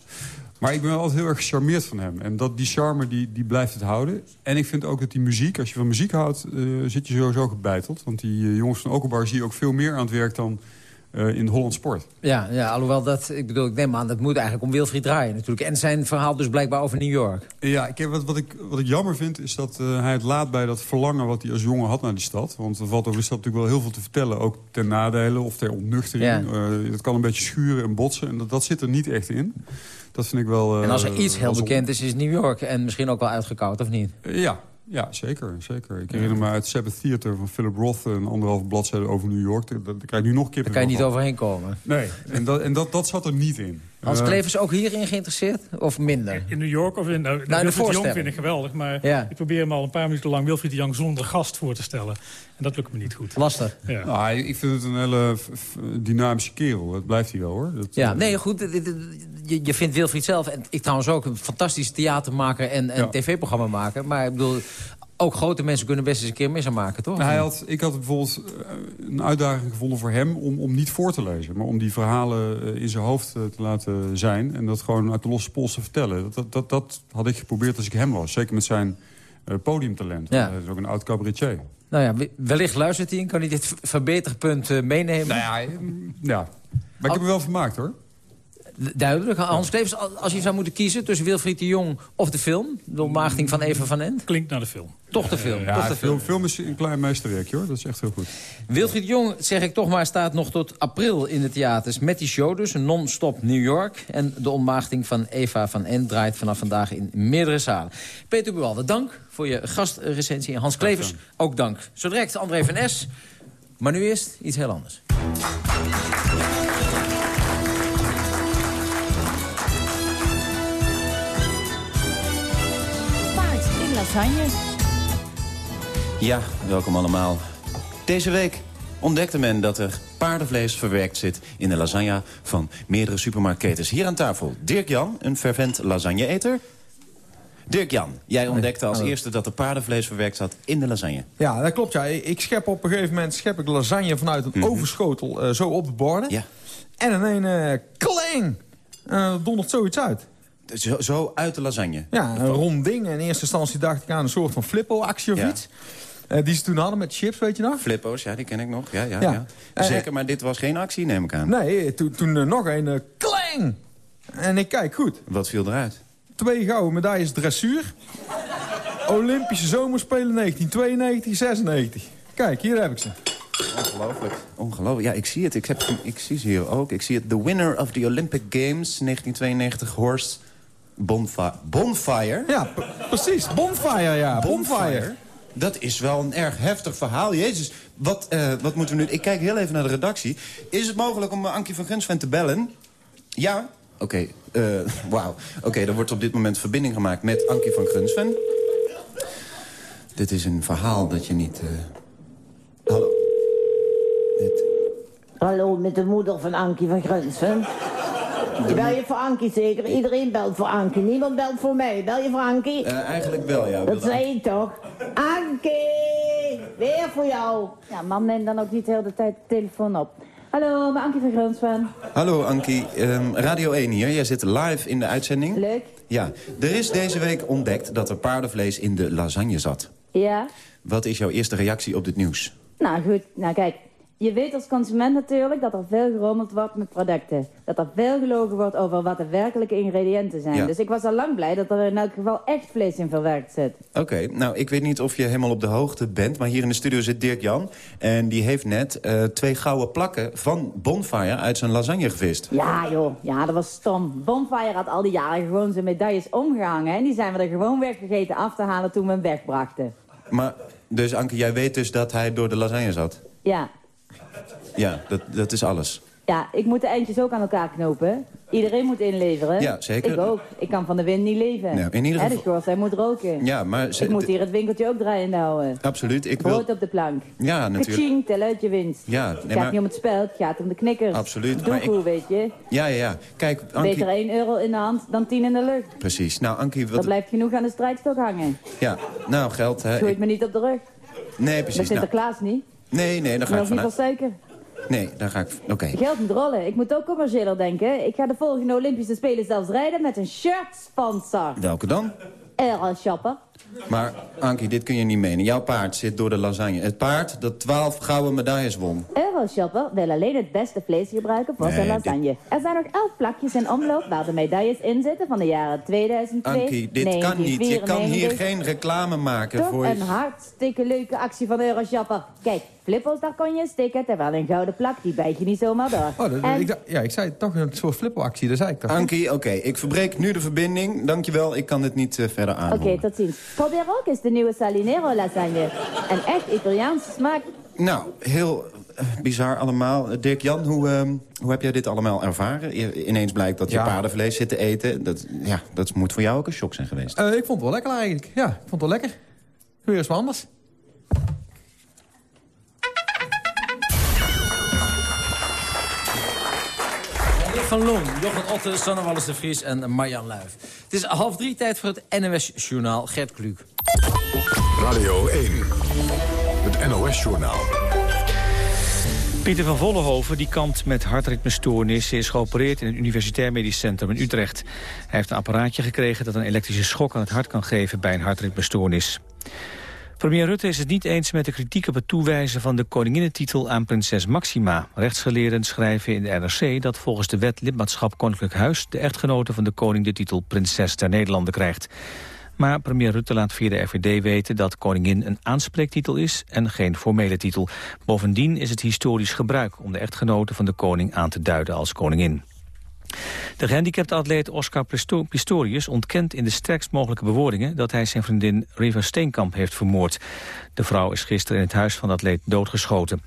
Maar ik ben altijd heel erg gecharmeerd van hem. En dat, die charme die, die blijft het houden. En ik vind ook dat die muziek, als je van muziek houdt... eh, zit je sowieso gebeiteld. Want die eh, jongens van Okenbar zie je ook veel meer aan het werk dan eh, in Holland Sport. Ja, ja, alhoewel dat, ik bedoel, ik neem aan, dat moet eigenlijk om Wilfried draaien natuurlijk. En zijn verhaal dus blijkbaar over New York. Ja, ik heb, wat, wat, ik, wat ik jammer vind is dat eh, hij het laat bij dat verlangen... wat hij als jongen had naar die stad. Want er valt over de stad natuurlijk wel heel veel te vertellen. Ook ten nadele of ter ontnuchtering. Eh, dat kan een beetje schuren en botsen. En dat, dat zit er niet echt in. Dat vind ik wel... en als er iets heel bekend is, is New York. En misschien ook wel uitgekoud, of niet? Ja, ja zeker, zeker. Ik herinner me uit Sabbath Theater van Philip Roth... een anderhalve bladzijde over New York. Daar, daar krijg ik nu nog kippen Daar kan je niet overheen komen. Nee, en, dat, en dat, dat zat er niet in. Hans Klevers ook hierin geïnteresseerd? Of minder? In New York of in... Nou, de Wilfried de Jong voorstelling. vind ik geweldig, maar Ja. ik probeer hem al een paar minuten lang Wilfried de Jong zonder gast voor te stellen. En dat lukt me niet goed. Lastig. Ja. Nou, ik vind het een hele dynamische kerel. Dat blijft hij wel, hoor. Dat, Ja, eh, nee, goed. Je, je vindt Wilfried zelf, en ik trouwens ook, een fantastische theatermaker en, en Ja. tv-programma maken. Maar ik bedoel, ook grote mensen kunnen best eens een keer mis aan maken, toch? Nou, hij had, ik had bijvoorbeeld eh, een uitdaging gevonden voor hem om, om niet voor te lezen. Maar om die verhalen eh, in zijn hoofd eh, te laten zijn. En dat gewoon uit de losse pols te vertellen. Dat, dat, dat, dat had ik geprobeerd als ik hem was. Zeker met zijn podiumtalent. Ja. Hij is ook een oud cabaretier. Nou ja, we- wellicht luistert hij en kan hij dit verbeterpunt meenemen. Nou ja, ja. Maar ik heb me wel vermaakt, hoor. Duidelijk. Hans Klevers, al- als je zou moeten kiezen tussen Wilfried de Jong of de film... de ontmaagding van Eva van Ent, Klinkt naar de film. toch de film. toch Ja, de film. film, film is een klein meesterwerkje, hoor. Dat is echt heel goed. Wilfried de Jong, zeg ik toch maar, staat nog tot april in de theaters... met die show dus, een non-stop New York. En de ontmaagding van Eva van Ent draait vanaf vandaag in meerdere zalen. Peter Buwalde, dank voor je gastrecensie. En Hans Klevers, ook dank. Zo direct André van S. Maar nu eerst iets heel anders. Lasagne. Ja, welkom allemaal. Deze week ontdekte men dat er paardenvlees verwerkt zit... in de lasagne van meerdere supermarktketens. Hier aan tafel Dirk-Jan, een fervent lasagne-eter. Dirk-Jan, jij ontdekte als eerste dat er paardenvlees verwerkt zat in de lasagne. Ja, dat klopt. Ja. Ik schep op een gegeven moment schep ik lasagne vanuit een overschotel eh, zo op de borden. Ja. En in een eh kling eh, dondert zoiets uit. Zo, zo uit de lasagne. Ja, een rond ding. In eerste instantie dacht ik aan een soort van flippo-actie of Ja. iets. Eh, die ze toen hadden met chips, weet je nog? Flippo's, ja, die ken ik nog. Ja, ja, Ja. ja. Eh, Zeker, maar dit was geen actie, neem ik aan. Nee, toen, toen eh, nog een eh, kling. En ik kijk goed. Wat viel eruit? Twee gouden medailles dressuur. Olympische Zomerspelen 1992, 96. Kijk, hier heb ik ze. Ongelooflijk. Ongelooflijk. Ja, ik zie het. Ik, heb, ik zie ze hier ook. Ik zie het. The winner of the Olympic Games 1992, Horst Bonfi Bonfire. Ja, precies. Bonfire, ja. Bonfire. Dat is wel een erg heftig verhaal. Jezus, wat, eh, wat moeten we nu... Ik kijk heel even naar de redactie. Is het mogelijk om uh, Ankie van Gunsven te bellen? Ja? Oké, eh, wauw. Oké, er wordt op dit moment verbinding gemaakt met Ankie van Gunsven. Dit is een verhaal dat je niet... eh, Hallo? Hallo, met de moeder van Ankie van Grunsven. Je bel je voor Ankie zeker? Iedereen belt voor Ankie. Niemand belt voor mij. Bel je voor Ankie? Eh, eigenlijk wel, ja. Dat zei ik toch? Ankie! Weer voor jou. Ja, man, neem dan ook niet de hele tijd de telefoon op. Hallo, mijn Ankie van Grunsven. Hallo Ankie, Ehm, Radio 1 hier. Jij zit live in de uitzending. Leuk. Ja, er is deze week ontdekt dat er paardenvlees in de lasagne zat. Ja? Wat is jouw eerste reactie op dit nieuws? Nou goed, nou kijk. Je weet als consument natuurlijk dat er veel gerommeld wordt met producten. Dat er veel gelogen wordt over wat de werkelijke ingrediënten zijn. Ja. Dus ik was al lang blij dat er in elk geval echt vlees in verwerkt zit. Oké, nou ik weet niet of je helemaal op de hoogte bent... maar hier in de studio zit Dirk-Jan. En die heeft net eh, twee gouden plakken van Bonfire uit zijn lasagne gevist. Ja joh, ja dat was stom. Bonfire had al die jaren gewoon zijn medailles omgehangen. En die zijn we er gewoon weg vergeten af te halen toen we hem wegbrachten. Maar, dus Anke, jij weet dus dat hij door de lasagne zat? Ja, Ja, dat, dat is alles. ja, ik moet de eindjes ook aan elkaar knopen. Iedereen moet inleveren. Ja, zeker. Ik ook. Ik kan van de wind niet leven. Nou, in ieder Hè, geval- de schoorsteen moet roken. Ja, maar... ze- Ik moet hier het winkeltje ook draaiende houden. Absoluut, ik wil... Brood op de plank. Ja, natuurlijk. Kaching, tel uit je winst. Ja, het nee, gaat maar... niet om het spel, het gaat om de knikkers. Absoluut, maar weet je. Ja, ja, ja. Kijk, Ankie... Beter 1 euro in de hand dan 10 in de lucht. Precies. Nou, Ankie, Dat wat... blijft genoeg aan de strijdstok hangen. Ja, nou, geld, hè. Gooit Ik- me niet op de rug. Nee, Met precies. Nou, Sinterklaas niet. Nee, nee, daar ga ik vanuit. wel zeker. Nee, daar ga ik... Oké. Geld moet rollen. Ik moet ook commerciëler denken. Ik ga de volgende Olympische Spelen zelfs rijden met een shirt sponsor. Welke dan? Aero Shopper. Maar Ankie, dit kun je niet menen. Jouw paard zit door de lasagne. Het paard dat twaalf gouden medailles won. Euroshopper wil alleen het beste vlees gebruiken voor Nee, zijn dit- lasagne. Er zijn nog elf plakjes in omloop waar de medailles in zitten van de jaren 2002, Ankie, dit kan niet. Je kan hier geen reclame maken Toch voor... een hartstikke leuke actie van Euroshopper. Kijk, flippels, daar kon je stikken, terwijl een gouden plak, die bijt je niet zomaar door. Oh, dat, En- ik, ja, ik zei toch een soort flipperactie, dat zei ik toch. Ankie, oké, ik verbreek nu de verbinding. Dankjewel, ik kan dit niet eh, verder Oké, aanhoren. tot ziens. Probeer ook eens de nieuwe Salinero lasagne. Een echt Italiaanse smaak. Nou, heel eh, bizar allemaal. Eh, Dirk-Jan, hoe, ehm, hoe heb jij dit allemaal ervaren? I- ineens blijkt dat je Ja. paardenvlees zit te eten. Dat, ja, dat moet voor jou ook een shock zijn geweest. Eh, ik vond het wel lekker eigenlijk. Ja, ik vond het wel lekker. Weer eens wat anders. Van Loon, Jochen Otte, Sanne Wallis de Vries en Marjan Luif. Het is half drie tijd voor het NOS-journaal Gert Kluk. Radio 1. Het NOS-journaal. Pieter van Vollenhoven die kampt met hartritmestoornissen... is geopereerd in het Universitair Medisch Centrum in Utrecht. Hij heeft een apparaatje gekregen dat een elektrische schok aan het hart kan geven... bij een hartritmestoornis. Premier Rutte is het niet eens met de kritiek op het toewijzen van de koninginnetitel aan prinses Maxima. Rechtsgeleerden schrijven in de NRC dat volgens de wet lidmaatschap Koninklijk Huis de echtgenote van de koning de titel prinses der Nederlanden krijgt. Maar premier Rutte laat via de FVD weten dat koningin een aanspreektitel is en geen formele titel. Bovendien is het historisch gebruik om de echtgenote van de koning aan te duiden als koningin. De gehandicapte atleet Oscar Pisto- Pistorius ontkent in de sterkst mogelijke bewoordingen dat hij zijn vriendin Riva Steenkamp heeft vermoord. De vrouw is gisteren in het huis van de atleet doodgeschoten.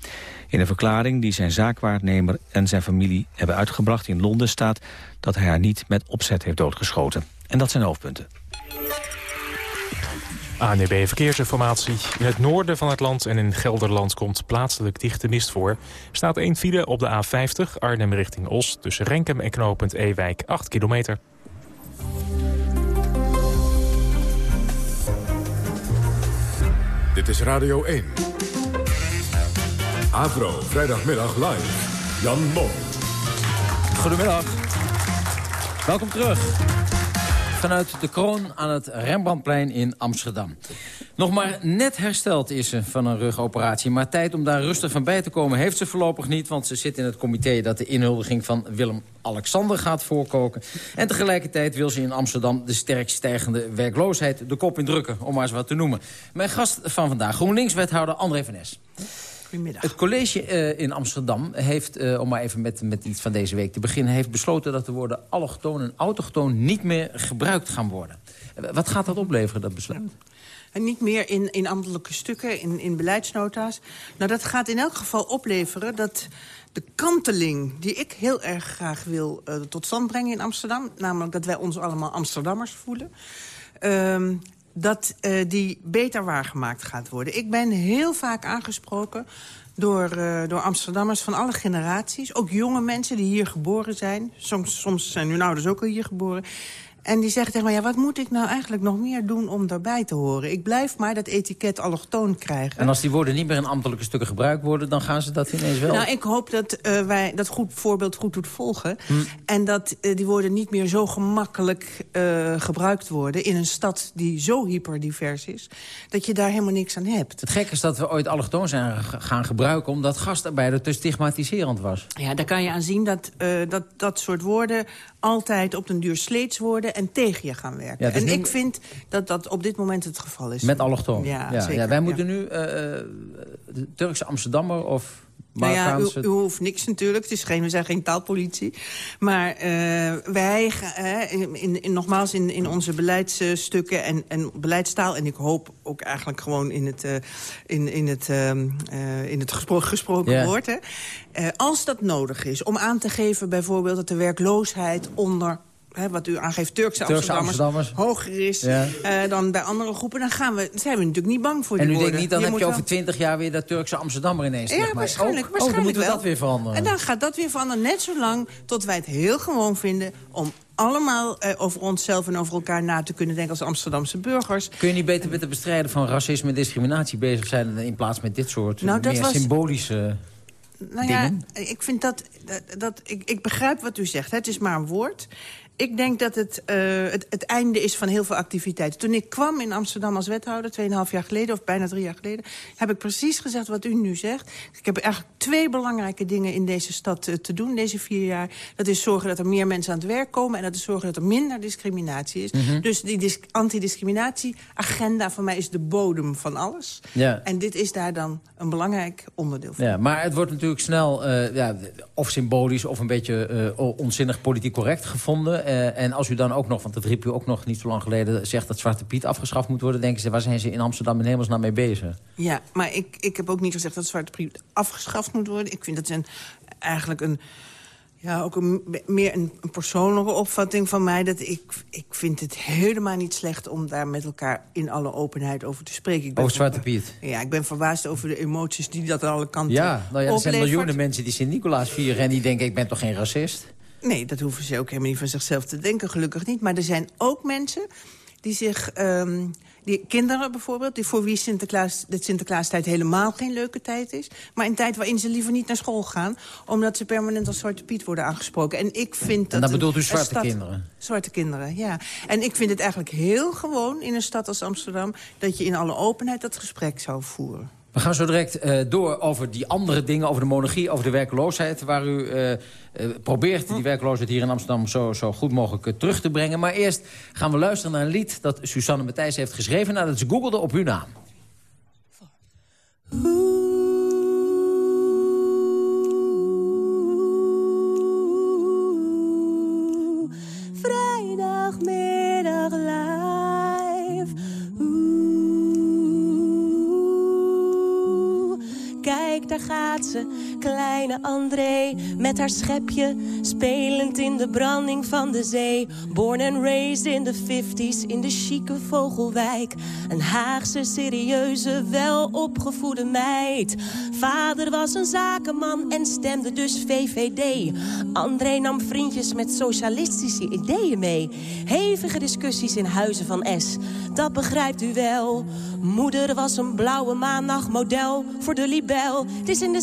In een verklaring die zijn zaakwaarnemer en zijn familie hebben uitgebracht in Londen staat dat hij haar niet met opzet heeft doodgeschoten. En dat zijn hoofdpunten. ANEB Verkeersinformatie. In het noorden van het land en in Gelderland komt plaatselijk dichte mist voor. Staat één file op de A50 Arnhem richting Os... tussen Renkum en knooppunt Ewijk, 8 kilometer. Dit is Radio 1. Avro, vrijdagmiddag live. Jan Mom. Goedemiddag. Welkom terug. Vanuit de kroon aan het Rembrandtplein in Amsterdam. Nog maar net hersteld is ze van een rugoperatie. Maar tijd om daar rustig van bij te komen heeft ze voorlopig niet... want ze zit in het comité dat de inhuldiging van Willem-Alexander gaat voorkoken. En tegelijkertijd wil ze in Amsterdam de sterk stijgende werkloosheid... de kop indrukken, om maar eens wat te noemen. Mijn gast van vandaag, GroenLinks-wethouder André van Nes. Goedemiddag. Het college eh, in Amsterdam heeft, eh, om maar even met, met iets van deze week te beginnen... heeft besloten dat de woorden allochtoon en autochtoon niet meer gebruikt gaan worden. Eh, Wat gaat dat opleveren, dat besluit? En niet meer in, in ambtelijke stukken, in, in beleidsnota's. Nou, dat gaat in elk geval opleveren dat de kanteling... die ik heel erg graag wil tot stand brengen in Amsterdam... namelijk dat wij ons allemaal Amsterdammers voelen... ehm, dat eh, die beter waargemaakt gaat worden. Ik ben heel vaak aangesproken door, eh, door Amsterdammers van alle generaties. Ook jonge mensen die hier geboren zijn. Soms, soms zijn hun ouders ook al hier geboren. En die zeggen tegen mij, ja, wat moet ik nou eigenlijk nog meer doen om daarbij te horen? Ik blijf maar dat etiket allochtoon krijgen. En als die woorden niet meer in ambtelijke stukken gebruikt worden... dan gaan ze dat ineens wel... Nou, ik hoop dat eh, wij dat goed voorbeeld goed doet volgen. Hm. En dat eh, die woorden niet meer zo gemakkelijk eh, gebruikt worden... in een stad die zo hyperdivers is, dat je daar helemaal niks aan hebt. Het gekke is dat we ooit allochtoon zijn gaan gebruiken... omdat gastarbeider te stigmatiserend was. Ja, daar kan je aan zien dat eh, dat, dat soort woorden altijd op den duur sleets worden... en tegen je gaan werken. Ja, is en nu- ik vind dat dat op dit moment het geval is. Met allochtoon. Ja, zeker. wij ja. moeten nu eh, eh, de Turkse Amsterdammer of Nou ja, u, hoeft niks natuurlijk. Het is geen, we zijn geen taalpolitie. Maar eh, wij, eh, in, in, nogmaals, in, in onze beleidsstukken en, en beleidstaal... en ik hoop ook eigenlijk gewoon in het, eh, in, in het, ehm, eh, in het gespro- gesproken Ja. woord... Hè, als dat nodig is om aan te geven bijvoorbeeld... dat de werkloosheid onder... hè, wat u aangeeft, Turkse, Turkse Amsterdammers, Amsterdammers. hoger is Ja. eh, dan bij andere groepen... dan gaan we, zijn we natuurlijk niet bang voor En die u denkt niet, dan Je heb je wel- over twintig jaar weer dat Turkse Amsterdammer ineens ja, Maar waarschijnlijk, ook- waarschijnlijk Oh, dan moeten we wel. dat weer veranderen. En dan gaat dat weer veranderen. Net zolang tot wij het heel gewoon vinden... om allemaal eh, over onszelf en over elkaar na te kunnen denken als Amsterdamse burgers. Kun je niet beter met het bestrijden van racisme en discriminatie bezig zijn... in plaats met dit soort Nou, meer was- symbolische Nou dingen? ja, ik vind dat... dat, dat ik, ik begrijp wat u zegt. hè. Het is maar een woord. Ik denk dat het, eh, het het einde is van heel veel activiteiten. Toen ik kwam in Amsterdam als wethouder, 2,5 jaar geleden... of bijna drie jaar geleden, heb ik precies gezegd wat u nu zegt. Ik heb eigenlijk twee belangrijke dingen in deze stad eh, te doen, deze vier jaar. Dat is zorgen dat er meer mensen aan het werk komen... en dat is zorgen dat er minder discriminatie is. Mhm. Dus die dis- antidiscriminatie-agenda voor mij is de bodem van alles. Ja. En dit is daar dan een belangrijk onderdeel van. Ja, maar het wordt natuurlijk snel eh, ja, of symbolisch of een beetje onzinnig politiek correct gevonden. Eh, en als u dan ook nog, want dat riep u ook nog niet zo lang geleden... zegt dat Zwarte Piet afgeschaft moet worden... denken ze, waar zijn ze in Amsterdam in hemelsnaam mee bezig? Ja, maar ik, ik heb ook niet gezegd dat Zwarte Piet afgeschaft moet worden. Ik vind dat een, eigenlijk een... Ja, ook een, meer een, een persoonlijke opvatting van mij. Dat ik, ik vind het helemaal niet slecht om daar met elkaar in alle openheid over te spreken. Over Zwarte Piet? Ja, ik ben verbaasd over de emoties die dat aan alle kanten Ja, nou ja, er zijn miljoenen mensen die Sint-Nicolaas vieren... en die denken, ik ben toch geen racist? Nee, dat hoeven ze ook helemaal niet van zichzelf te denken, gelukkig niet. Maar er zijn ook mensen die zich... ehm, die kinderen bijvoorbeeld, die voor wie Sinterklaas, de Sinterklaastijd helemaal geen leuke tijd is. Maar een tijd waarin ze liever niet naar school gaan... omdat ze permanent als Zwarte Piet worden aangesproken. En ik vind dat... En een- bedoelt u zwarte stad- kinderen? Zwarte kinderen, ja. En ik vind het eigenlijk heel gewoon in een stad als Amsterdam... dat je in alle openheid dat gesprek zou voeren. We gaan zo direct eh, door over die andere dingen, over de monarchie, over de werkloosheid... waar u eh, eh, probeert die werkloosheid hier in Amsterdam zo, zo goed mogelijk terug te brengen. Maar eerst gaan we luisteren naar een lied dat Susanne Matthijs heeft geschreven... nadat ze googelde op uw naam. Ze, kleine André, met haar schepje, spelend in de branding van de zee. Born and raised in de 50s in de chique Vogelwijk. Een Haagse, serieuze, welopgevoede meid. Vader was een zakenman en stemde dus VVD. André nam vriendjes met socialistische ideeën mee. Hevige discussies in huizen van S, dat begrijpt u wel. Moeder was een blauwe maandagmodel voor de libel. Het is in de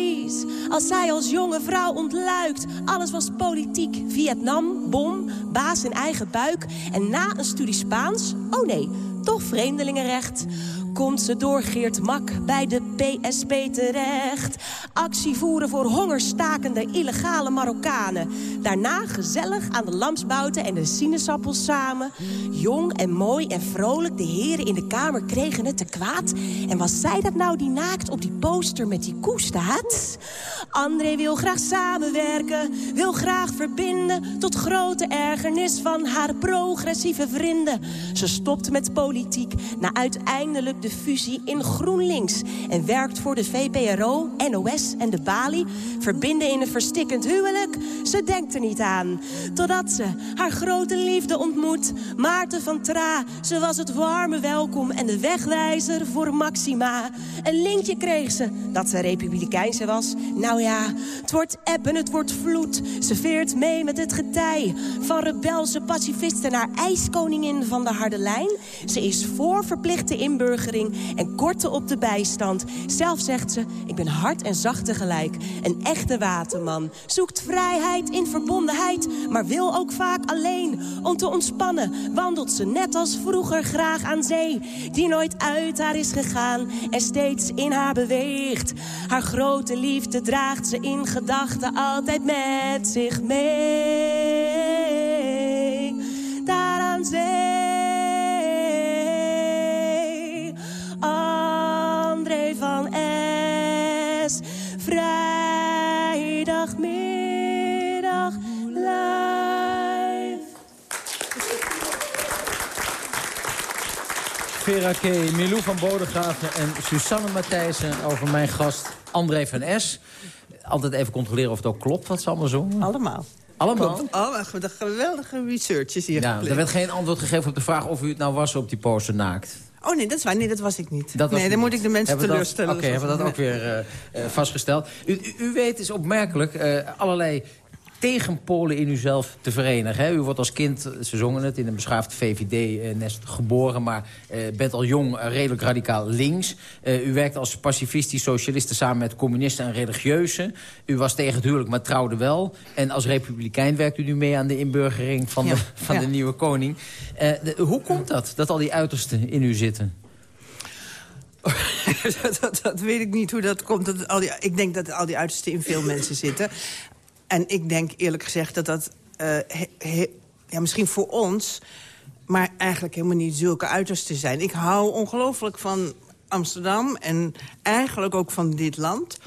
70s, als zij als jonge vrouw ontluikt. Alles was politiek, Vietnam, bom, baas in eigen buik. En na een studie Spaans, oh nee, toch vreemdelingenrecht komt ze door Geert Mak bij de PSP terecht. Actie voeren voor hongerstakende illegale Marokkanen. Daarna gezellig aan de lamsbouten en de sinaasappels samen. Jong en mooi en vrolijk, de heren in de kamer kregen het te kwaad. En was zij dat nou die naakt op die poster met die koe staat? André wil graag samenwerken, wil graag verbinden... tot grote ergernis van haar progressieve vrienden. Ze stopt met politiek na uiteindelijk de fusie in GroenLinks... en werkt voor de VPRO, NOS en de Bali. Verbinden in een verstikkend huwelijk, ze denkt er niet aan. Totdat ze haar grote liefde ontmoet, Maarten van Tra. Ze was het warme welkom en de wegwijzer voor Maxima. Een linkje kreeg ze, dat ze republikeinse was. Nou ja, het wordt eb het wordt vloed. Ze veert mee met het getij. Van rebelse pacifisten naar ijskoningin van de harde lijn. Ze is voor verplichte en korte op de bijstand. Zelf zegt ze, ik ben hard en zacht tegelijk. Een echte waterman. Zoekt vrijheid in verbondenheid, maar wil ook vaak alleen. Om te ontspannen wandelt ze net als vroeger graag aan zee. Die nooit uit haar is gegaan en steeds in haar beweegt. Haar grote liefde draagt ze in gedachten altijd met zich mee. Vera K., Milou van Bodegraven en Susanne Matthijssen over mijn gast André van S. Altijd even controleren of het ook klopt wat ze allemaal zongen. Allemaal. Allemaal? Oh, wat een geweldige research is hier Ja, er werd geen antwoord gegeven op de vraag of u het nou was op die poster naakt. Oh nee, dat is waar. Nee, dat was ik niet. Dat nee, dan moet ik de mensen Hebben dat- teleurstellen. Oké, hebben we dat ook weer eh, eh, vastgesteld. U, u, u weet, is opmerkelijk, eh, allerlei tegenpolen in uzelf te verenigen. Hè? U wordt als kind, eh, ze zongen het, in een beschaafd VVD-nest geboren... maar eh, bent al jong eh, redelijk radicaal links. Eh, u werkt als pacifistisch socialisten samen met communisten en religieuzen. U was tegen het huwelijk, maar trouwde wel. En als republikein werkt u nu mee aan de inburgering van, Ja, de, van ja. de nieuwe koning. Eh, de- hoe komt dat, dat al die uitersten in u zitten? dat, dat, dat weet ik niet hoe dat komt. Dat al die, ik denk dat al die uitersten in veel mensen zitten. En ik denk eerlijk gezegd dat dat... eh, he- he- ja, misschien voor ons... maar eigenlijk helemaal niet zulke uitersten zijn. Ik hou ongelooflijk van Amsterdam... en eigenlijk ook van dit land.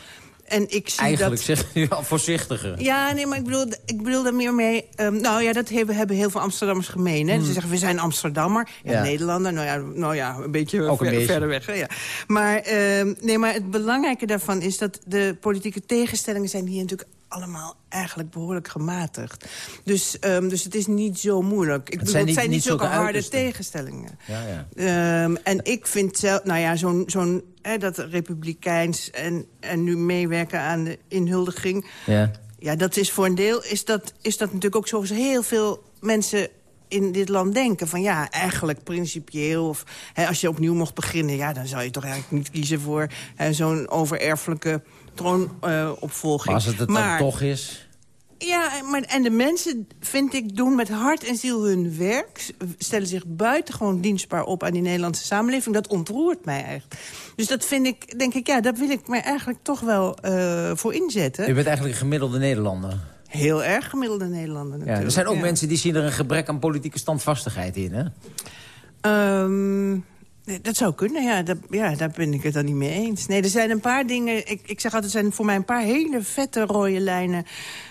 En ik zie Eigenlijk dat... zeg u al voorzichtiger. Ja, nee, maar ik bedoel, ik bedoel daar meer mee... ehm, nou ja, dat hebben, hebben heel veel Amsterdammers gemeen. Hè? Ze zeggen, we zijn Amsterdammer. Ja, Hmm. Ja. Nederlander, nou ja, nou ja een beetje Ook een ver- beetje. verder weg. Hè? Ja. Maar, ehm, nee, maar het belangrijke daarvan is dat de politieke tegenstellingen... zijn hier natuurlijk allemaal eigenlijk behoorlijk gematigd. Dus, ehm, dus het is niet zo moeilijk. Ik bedoel, zijn het niet- zijn niet zulke zulke harde tegenstellingen. Ja, ja. Ehm, en ik vind zelf, nou ja, zo'n, zo'n, hè, dat republikeins en, en nu meewerken aan de inhuldiging... Ja. Ja, dat is voor een deel is dat, is dat natuurlijk ook zoals heel veel mensen in dit land denken. Van ja, eigenlijk principieel. Of hè, als je opnieuw mocht beginnen, ja, dan zou je toch eigenlijk niet kiezen voor zo'n overerfelijke troonopvolging. Als het het dan toch is... Ja, maar, en de mensen, vind ik, doen met hart en ziel hun werk. Stellen zich buitengewoon dienstbaar op aan die Nederlandse samenleving. Dat ontroert mij eigenlijk. Dus dat vind ik, denk ik, ja, daar wil ik me eigenlijk toch wel eh, voor inzetten. U bent eigenlijk een gemiddelde Nederlander. Heel erg gemiddelde Nederlander Ja, natuurlijk. er zijn ook ja. mensen die zien er een gebrek aan politieke standvastigheid in, hè? Ehm, dat zou kunnen, ja. Dat, ja. Daar ben ik het dan niet mee eens. Nee, er zijn een paar dingen... Ik, ik zeg altijd, er zijn voor mij een paar hele vette rode lijnen...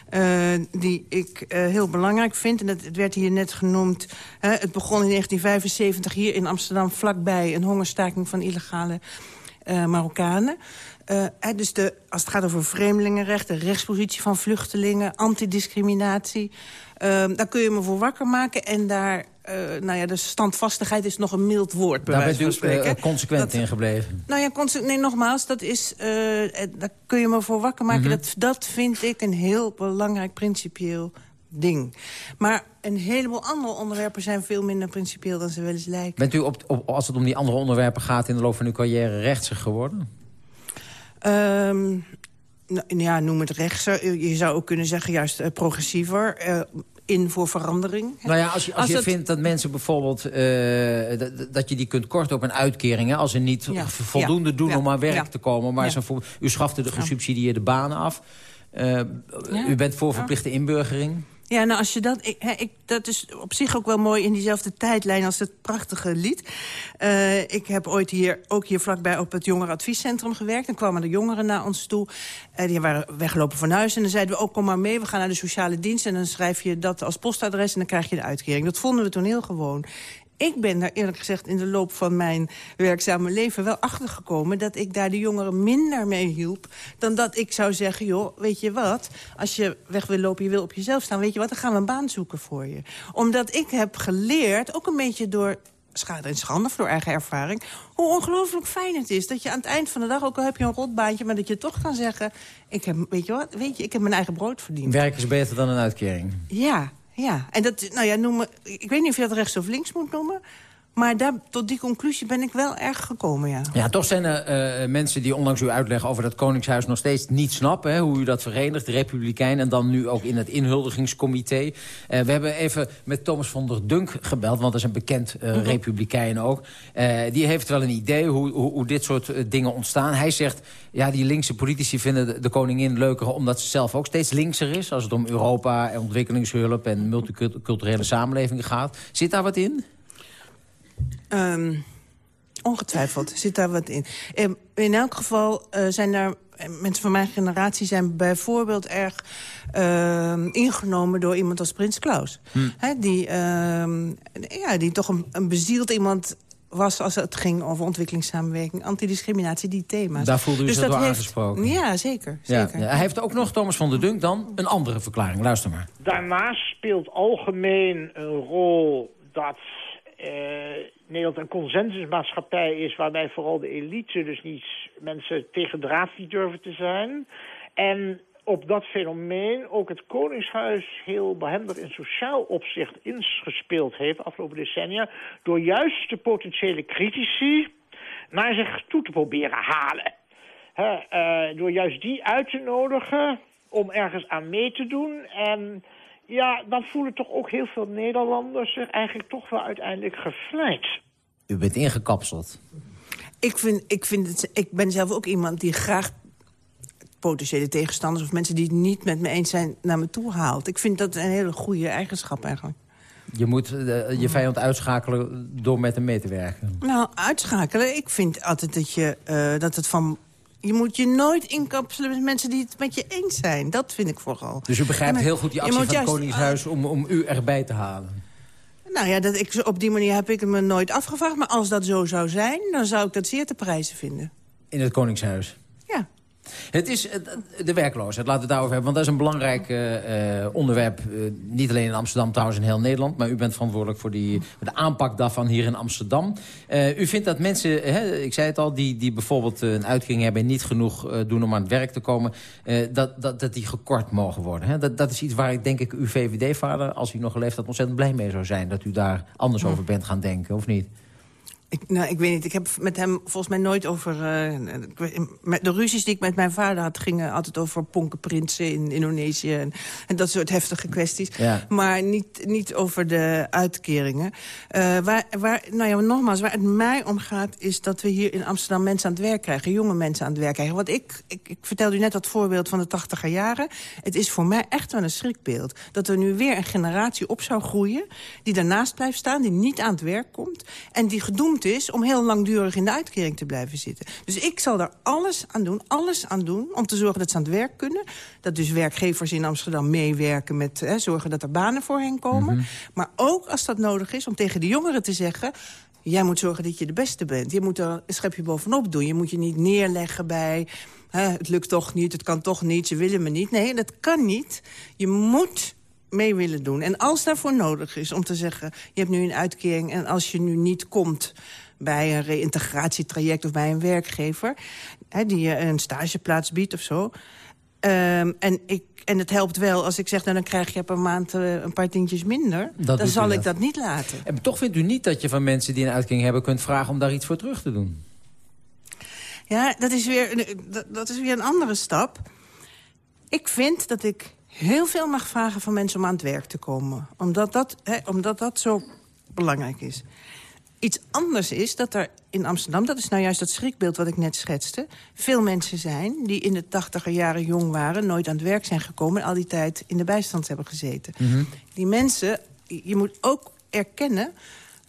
eh, die ik eh, heel belangrijk vind. En dat, het werd hier net genoemd. Hè, het begon in 1975 hier in Amsterdam vlakbij... een hongerstaking van illegale eh, Marokkanen. Dus de, als het gaat over vreemdelingenrecht... de rechtspositie van vluchtelingen, antidiscriminatie... daar kun je me voor wakker maken. En daar, eh, nou ja, de standvastigheid is nog een mild woord, bij Daar bent u spreken. eh, consequent in gebleven. Nou ja, nee, nogmaals, dat is, eh, daar kun je me voor wakker maken. Mhm. dat, dat vind ik een heel belangrijk principieel ding. Maar een heleboel andere onderwerpen zijn veel minder principieel dan ze wel eens lijken. Bent u, op, op, als het om die andere onderwerpen gaat... in de loop van uw carrière rechtsig geworden? Ehm, nou, ja, noem het rechtser. Je zou ook kunnen zeggen juist progressiever. In voor verandering. Nou ja, als je, als je vindt dat mensen bijvoorbeeld... eh, dat- je die kunt korten op een uitkering... Hè, als ze niet Ja, voldoende ja, doen ja, om aan werk te komen... maar ze u schafte de gesubsidieerde banen af... Eh, U bent voor verplichte inburgering. Ja, nou als je dat... Ik, ik, dat is op zich ook wel mooi in diezelfde tijdlijn als het prachtige lied. Eh, ik heb ooit hier, ook hier vlakbij op het jongerenadviescentrum gewerkt. En kwamen de jongeren naar ons toe. Eh, die waren weggelopen van huis. En dan zeiden we ook, kom maar mee, we gaan naar de sociale dienst. En dan schrijf je dat als postadres en dan krijg je de uitkering. Dat vonden we toen heel gewoon. Ik ben daar eerlijk gezegd in de loop van mijn werkzame leven wel achtergekomen... dat ik daar de jongeren minder mee hielp dan dat ik zou zeggen... joh, weet je wat, als je weg wil lopen, je wil op jezelf staan... weet je wat, dan gaan we een baan zoeken voor je. Omdat ik heb geleerd, ook een beetje door schade en schande... door eigen ervaring, hoe ongelooflijk fijn het is... dat je aan het eind van de dag, ook al heb je een rotbaantje... maar dat je toch kan zeggen, ik heb, weet je wat, weet je, ik heb mijn eigen brood verdiend. Werk is beter dan een uitkering. Ja, ja. En dat, nou ja, noemen, ik weet niet of je dat rechts of links moet noemen... maar daar, tot die conclusie ben ik wel erg gekomen, ja. Ja, toch zijn er eh, mensen die ondanks uw uitleg over dat Koningshuis... nog steeds niet snappen hè, hoe u dat verenigt, de Republikein... en dan nu ook in het inhuldigingscomité. Eh, we hebben even met Thomas van der Dunk gebeld... want dat is een bekend Mhm. Republikein ook. Die heeft wel een idee hoe, hoe, hoe dit soort dingen ontstaan. Hij zegt, ja, die linkse politici vinden de, de koningin leuker... omdat ze zelf ook steeds linkser is... als het om Europa en ontwikkelingshulp... en multiculturele samenleving gaat. Zit daar wat in? Ehm, ongetwijfeld zit daar wat in. Ehm, in elk geval eh, zijn er... eh, Mensen van mijn generatie zijn bijvoorbeeld erg ehm, ingenomen door iemand als Prins Klaus. Hm. Hè, die, ehm, ja, die toch een, een bezield iemand was als het ging over ontwikkelingssamenwerking, antidiscriminatie, die thema's. Daar voelde u zich dat door heeft- aangesproken? Ja, zeker. Zeker. ja, hij heeft ook nog, Thomas van der Dunk, dan een andere verklaring. Luister maar. Daarnaast speelt algemeen een rol dat Nederland een consensusmaatschappij is... waarbij vooral de elite, dus niet mensen tegen draad niet durven te zijn. En op dat fenomeen ook het Koningshuis heel behendig in sociaal opzicht ingespeeld heeft afgelopen decennia. Door juist de potentiële critici naar zich toe te proberen halen. Eh, door juist die uit te nodigen om ergens aan mee te doen. En ja, dan voelen toch ook heel veel Nederlanders zich eigenlijk toch wel uiteindelijk gevleid. U bent ingekapseld. Ik, vind, ik, vind het, ik ben zelf ook iemand die graag potentiële tegenstanders... of mensen die het niet met me eens zijn, naar me toe haalt. Ik vind dat een hele goede eigenschap eigenlijk. Je moet eh, je vijand uitschakelen door met hem mee te werken. Nou, uitschakelen. Ik vind altijd dat je eh, dat het van. Je moet je nooit inkapselen met mensen die het met je eens zijn. Dat vind ik vooral. Dus u begrijpt maar heel goed die actie van het Koningshuis om, om u erbij te halen. Nou ja, dat ik, op die manier heb ik het me nooit afgevraagd. Maar als dat zo zou zijn, dan zou ik dat zeer te prijzen vinden. In het Koningshuis. Het is eh, de werkloosheid, laten we het daarover hebben. Want dat is een belangrijk eh, eh, onderwerp. niet alleen in Amsterdam, trouwens in heel Nederland. Maar u bent verantwoordelijk voor die, de aanpak daarvan hier in Amsterdam. U vindt dat mensen, hè, ik zei het al, die, die bijvoorbeeld een uitkering hebben... en niet genoeg doen om aan het werk te komen... dat, dat, dat die gekort mogen worden. Hè? Dat, dat is iets waar ik denk ik uw VVD-vader, als hij nog geleefd had... ontzettend blij mee zou zijn. Dat u daar anders over bent gaan denken, of niet? Ik, nou, ik weet niet. Ik heb met hem volgens mij nooit over... eh, de ruzies die ik met mijn vader had... gingen altijd over ponkenprinsen in Indonesië... En, en dat soort heftige kwesties. Ja. Maar niet, niet over de uitkeringen. Eh, waar, waar, nou ja, nogmaals, waar het mij om gaat... is dat we hier in Amsterdam mensen aan het werk krijgen. Jonge mensen aan het werk krijgen. Want ik, ik, ik vertelde u net dat voorbeeld van de tachtiger jaren. Het is voor mij echt wel een schrikbeeld. Dat er nu weer een generatie op zou groeien... die daarnaast blijft staan, die niet aan het werk komt... en die gedoemd is om heel langdurig in de uitkering te blijven zitten. Dus ik zal daar alles aan doen, alles aan doen... om te zorgen dat ze aan het werk kunnen. Dat dus werkgevers in Amsterdam meewerken met hè, zorgen dat er banen voor hen komen. Maar ook als dat nodig is om tegen de jongeren te zeggen... Jij moet zorgen dat je de beste bent. Je moet er een schepje bovenop doen. Je moet je niet neerleggen bij... Hè, het lukt toch niet, het kan toch niet, ze willen me niet. Nee, dat kan niet. Je moet mee willen doen. En als daarvoor nodig is om te zeggen... je hebt nu een uitkering en als je nu niet komt bij een reïntegratietraject of bij een werkgever... Hè, die je een stageplaats biedt of zo... Ehm, en, ik, en het helpt wel als ik zeg, nou, dan krijg je per maand eh, een paar tientjes minder. Dat dan zal ik dat. dat niet laten. En toch vindt u niet dat je van mensen die een uitkering hebben... kunt vragen om daar iets voor terug te doen? Ja, dat is weer, dat is weer een andere stap. Ik vind dat ik heel veel mag vragen van mensen om aan het werk te komen. Omdat dat, hè, omdat dat zo belangrijk is. Iets anders is dat er in Amsterdam, dat is nou juist dat schrikbeeld wat ik net schetste... veel mensen zijn die in de tachtiger jaren jong waren... nooit aan het werk zijn gekomen en al die tijd in de bijstand hebben gezeten. Die mensen, je moet ook erkennen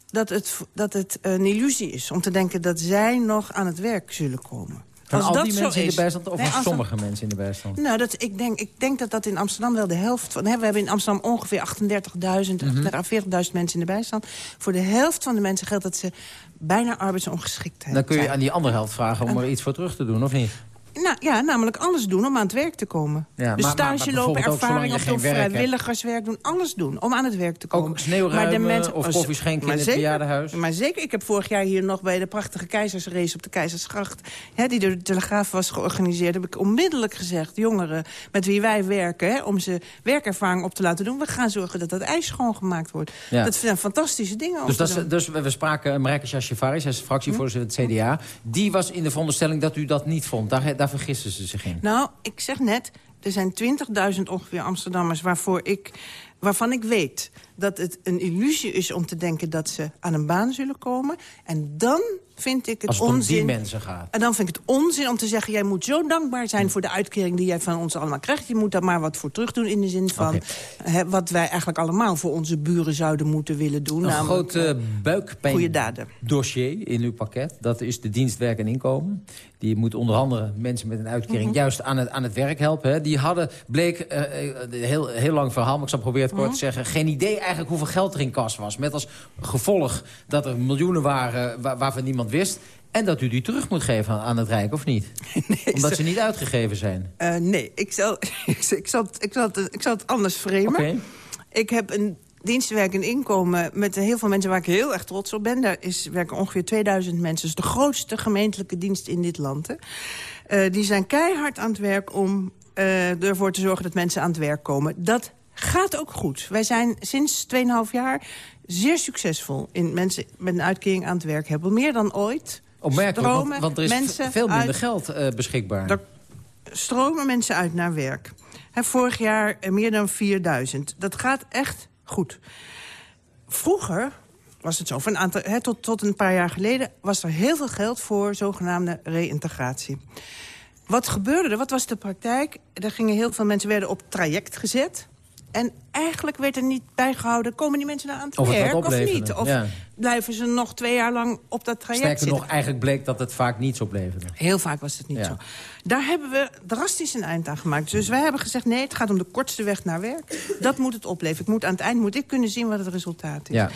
dat het, dat het een illusie is... om te denken dat zij nog aan het werk zullen komen. Van Als al dat die zo mensen in de bijstand of Nee, van sommige mensen in de bijstand? nou, dat, ik, denk, ik denk dat dat in Amsterdam wel de helft van... Hè, we hebben in Amsterdam ongeveer 38.000, Mhm. 38.000 mensen in de bijstand. Voor de helft van de mensen geldt dat ze bijna arbeidsongeschikt Dan kun je zijn. aan die andere helft vragen om En- er iets voor terug te doen, of niet? Nou, ja, namelijk alles doen om aan het werk te komen. Ja, dus maar- maar- maar stage lopen, ervaring hebt. vrijwilligerswerk doen. Alles doen om aan het werk te komen. Ook sneeuwruimen of oh, koffie schenken maar in het bejaardenhuis? Maar zeker, ik heb vorig jaar hier nog bij de prachtige keizersrace op de Keizersgracht... Hè, die door de Telegraaf was georganiseerd, heb ik onmiddellijk gezegd... jongeren met wie wij werken, hè, om ze werkervaring op te laten doen... we gaan zorgen dat dat ijs schoongemaakt wordt. Ja. Dat zijn fantastische dingen. Dus, dat is, dus we we spraken Marijke Shashivari, zij is fractievoorzitter van het CDA. Die was in de veronderstelling dat u dat niet vond. Daar, daar vergisten ze zich in. Nou, ik zeg net, er zijn 20.000 ongeveer Amsterdammers waarvoor ik, waarvan ik weet dat het een illusie is om te denken dat ze aan een baan zullen komen. En dan vind ik het Als het om onzin... die mensen gaat. En dan vind ik het onzin om te zeggen... jij moet zo dankbaar zijn voor de uitkering die jij van ons allemaal krijgt. Je moet daar maar wat voor terug doen in de zin van... hè, wat wij eigenlijk allemaal voor onze buren zouden moeten willen doen. Een namelijk, groot uh, goede daden. buikpijndossier in uw pakket. Dat is de dienst werk en inkomen. Die moet onder andere mensen met een uitkering Mhm. juist aan het, aan het werk helpen. Hè. Die hadden, bleek, eh, eh, heel, heel lang verhaal, maar ik zal proberen het kort Mhm. te zeggen... geen idee eigenlijk hoeveel geld er in kas was. Met als gevolg dat er miljoenen waren waar, waarvan niemand wist... En dat u die terug moet geven aan, het Rijk, of niet? Omdat ze niet uitgegeven zijn. Eh, nee, ik zal, ik, zal, ik, zal, het- ik, zal het, anders framen. Oké. Ik heb een dienstwerk en inkomen met heel veel mensen waar ik heel erg trots op ben. Daar is, werken ongeveer 2000 mensen. Is de grootste gemeentelijke dienst in dit land. Hè. Eh, die zijn keihard aan het werk om eh, ervoor te zorgen dat mensen aan het werk komen. Dat gaat ook goed. Wij zijn sinds 2,5 jaar zeer succesvol in mensen met een uitkering aan het werk hebben. Meer dan ooit. Opmerkelijk, want, Stromen want er is mensen veel minder uit- geld eh, beschikbaar. Er stromen mensen uit naar werk. Vorig jaar eh, meer dan 4000. Dat gaat echt goed. Vroeger was het zo, van een aantal, tot, tot een paar jaar geleden... was er heel veel geld voor zogenaamde reïntegratie. Wat gebeurde er? Wat was de praktijk? Er gingen heel veel mensen werden op traject gezet... En eigenlijk werd er niet bijgehouden... komen die mensen nou aan het Of het werk of niet? Of ja. blijven ze nog twee jaar lang op dat traject Sterker zitten? nog, eigenlijk bleek dat het vaak niets opleverde. Heel vaak was het niet Ja. zo. Daar hebben we drastisch een eind aan gemaakt. Dus wij hebben gezegd, nee, het gaat om de kortste weg naar werk. Dat moet het opleveren. Ik moet, aan het eind moet ik kunnen zien wat het resultaat is. Ja.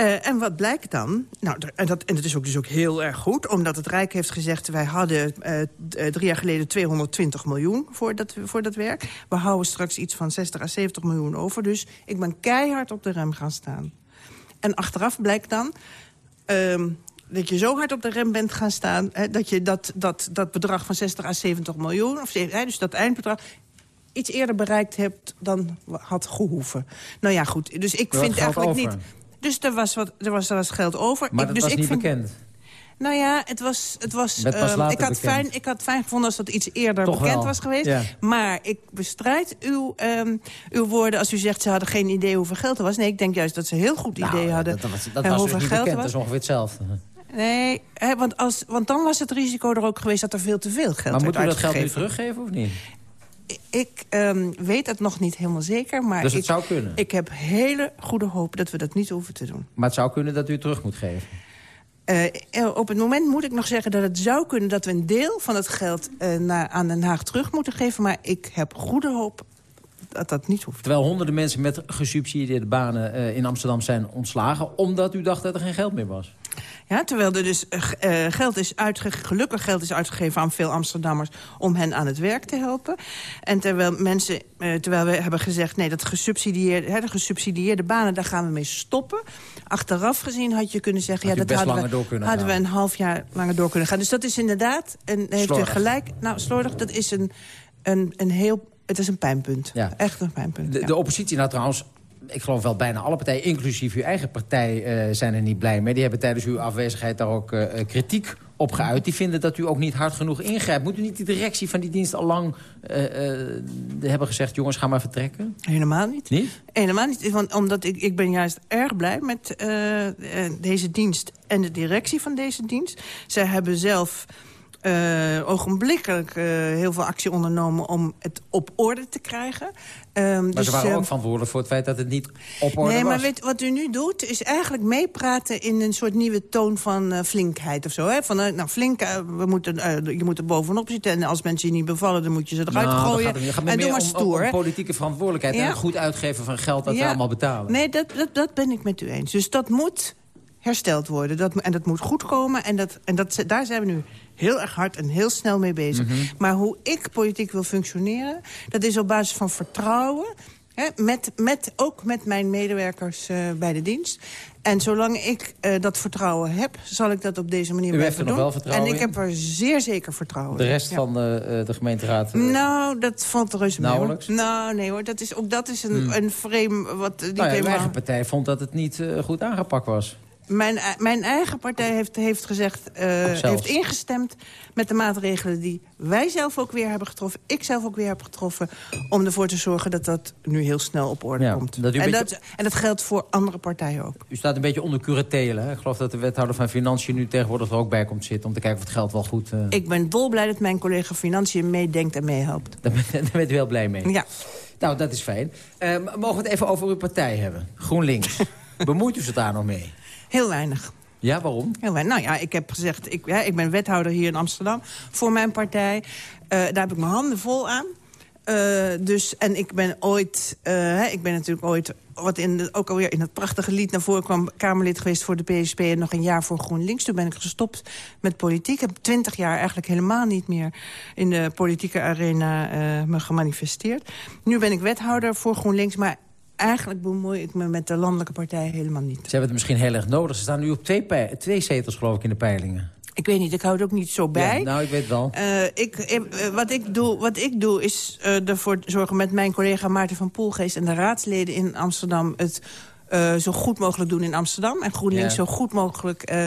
Eh, en wat blijkt dan? Nou, en dat, en dat is ook, dus ook heel erg goed, omdat het Rijk heeft gezegd... wij hadden eh, eh, drie jaar geleden 220 miljoen voor dat, voor dat werk. We houden straks iets van 60 à 70 miljoen over. Dus ik ben keihard op de rem gaan staan. En achteraf blijkt dan... ehm, dat je zo hard op de rem bent gaan staan... Hè, dat je dat, dat, dat bedrag van 60 à 70 miljoen... Of, hè, dus dat eindbedrag iets eerder bereikt hebt dan had gehoeven. Nou ja, goed. Dus ik vind eigenlijk niet... Dus er was, wat, er was, er was geld over. Maar ik, dat dus was ik niet vind, bekend. Nou ja, het was... Het was later ik, had bekend. fijn, ik had fijn gevonden als dat iets eerder Toch bekend wel, was geweest. ja. Maar ik bestrijd uw, ehm, uw woorden als u zegt... ze hadden geen idee hoeveel geld er was. Nee, ik denk juist dat ze heel goed idee Nou, hadden... Dat, was, dat was dus niet dat is ongeveer hetzelfde. Nee, hè, want, als, want dan was het risico er ook geweest dat er veel te veel geld Maar werd moeten we dat geld nu teruggeven of niet? Ik ehm, weet het nog niet helemaal zeker, maar Dus het ik, zou kunnen? ik heb hele goede hoop dat we dat niet hoeven te doen. Maar het zou kunnen dat u het terug moet geven. Eh, eh, op het moment moet ik nog zeggen dat het zou kunnen... dat we een deel van het geld eh, naar, aan Den Haag terug moeten geven. Maar ik heb goede hoop dat dat niet hoeft. Terwijl honderden mensen met gesubsidieerde banen eh, in Amsterdam zijn ontslagen... omdat u dacht dat er geen geld meer was. Ja, terwijl er dus eh, eh, geld is uitgegeven, gelukkig geld is uitgegeven aan veel Amsterdammers om hen aan het werk te helpen. En terwijl mensen, terwijl we hebben gezegd, nee, dat gesubsidieerde, hè, de gesubsidieerde banen, daar gaan we mee stoppen. Achteraf gezien had je kunnen zeggen, Had ja, dat hadden, we, hadden we een half jaar langer door kunnen gaan. Dus dat is inderdaad, en heeft u gelijk, nou, slordig, dat is een, een, een heel, het is een pijnpunt. Ja. Echt een pijnpunt. De, ja. de oppositie nou trouwens... Ik geloof wel bijna alle partijen, inclusief uw eigen partij, eh, zijn er niet blij mee. Die hebben tijdens uw afwezigheid daar ook eh, eh, kritiek op geuit. Die vinden dat u ook niet hard genoeg ingrijpt. Moet u niet de directie van die dienst al lang hebben gezegd... jongens, ga maar vertrekken? Helemaal niet. Niet? Helemaal niet, want omdat ik, ik ben juist erg blij met deze dienst en de directie van deze dienst. Zij hebben zelf eh, ogenblikkelijk eh, heel veel actie ondernomen om het op orde te krijgen. Ehm, Maar dus, ze waren eh, ook verantwoordelijk voor het feit dat het niet op orde Nee, was. maar weet, wat u nu doet, is eigenlijk meepraten in een soort nieuwe toon van eh, flinkheid of zo. Hè? Van, nou, flink, we moeten, je moet er bovenop zitten. En als mensen je niet bevallen, dan moet je ze eruit Nou, dat gooien. gaat gaat en doe maar stoer. om, politieke verantwoordelijkheid en Ja. goed uitgeven van geld dat we Ja. allemaal betalen. Nee, dat, dat, dat ben ik met u eens. Dus dat moet hersteld worden. Dat, en dat moet goed komen. En, dat, en dat, daar zijn we nu heel erg hard en heel snel mee bezig. Mhm. Maar hoe ik politiek wil functioneren... dat is op basis van vertrouwen... Hè, met, met, ook met mijn medewerkers eh, bij de dienst. En zolang ik eh, dat vertrouwen heb, zal ik dat op deze manier U heeft blijven er nog doen. wel vertrouwen en ik in? heb er zeer zeker vertrouwen De in. rest Ja. van de, eh, de gemeenteraad... Nou, dat valt er reuze mee. Nauwelijks? Nou, nee hoor. Dat is, ook dat is een, Hmm. een frame wat niet nou ja, uw helemaal... eigen partij vond dat het niet goed aangepakt was. Mijn, e- mijn eigen partij heeft, heeft gezegd, eh, heeft ingestemd met de maatregelen die wij zelf ook weer hebben getroffen. Ik zelf ook weer heb getroffen. Om ervoor te zorgen dat dat nu heel snel op orde Ja, komt. dat en, beetje- dat, en dat geldt voor andere partijen ook. U staat een beetje onder curatele. Hè? Ik geloof dat de wethouder van Financiën nu tegenwoordig er ook bij komt zitten... om te kijken of het geld wel goed... eh Ik ben dolblij dat mijn collega Financiën meedenkt en meehelpt. Daar ben- daar bent u heel blij mee. Ja. Nou, dat is fijn. Eh, mogen we het even over uw partij hebben? GroenLinks. Bemoeit u zich daar nog mee? Heel weinig. Ja, waarom? Heel weinig. Nou ja, ik heb gezegd, ik, ik ben wethouder hier in Amsterdam voor mijn partij. Eh, daar heb ik mijn handen vol aan. Eh, dus, en ik ben ooit, eh, hè, ik ben natuurlijk ooit, wat in de, ook alweer in het prachtige lied naar voren kwam, Kamerlid geweest voor de PSP en nog een jaar voor GroenLinks. Toen ben ik gestopt met politiek. Ik heb twintig jaar eigenlijk helemaal niet meer in de politieke arena me gemanifesteerd. Nu ben ik wethouder voor GroenLinks, maar eigenlijk bemoei ik me met de landelijke partijen helemaal niet. Ze hebben het misschien heel erg nodig. Ze staan nu op twee, twee zetels, geloof ik, in de peilingen. Ik weet niet, ik hou het ook niet zo bij. Ja, nou, ik weet wel. Eh, ik, eh, wat, ik doe, wat ik doe is eh, ervoor zorgen met mijn collega Maarten van Poelgeest... en de raadsleden in Amsterdam het eh, zo goed mogelijk doen in Amsterdam. En GroenLinks Ja. zo goed mogelijk eh,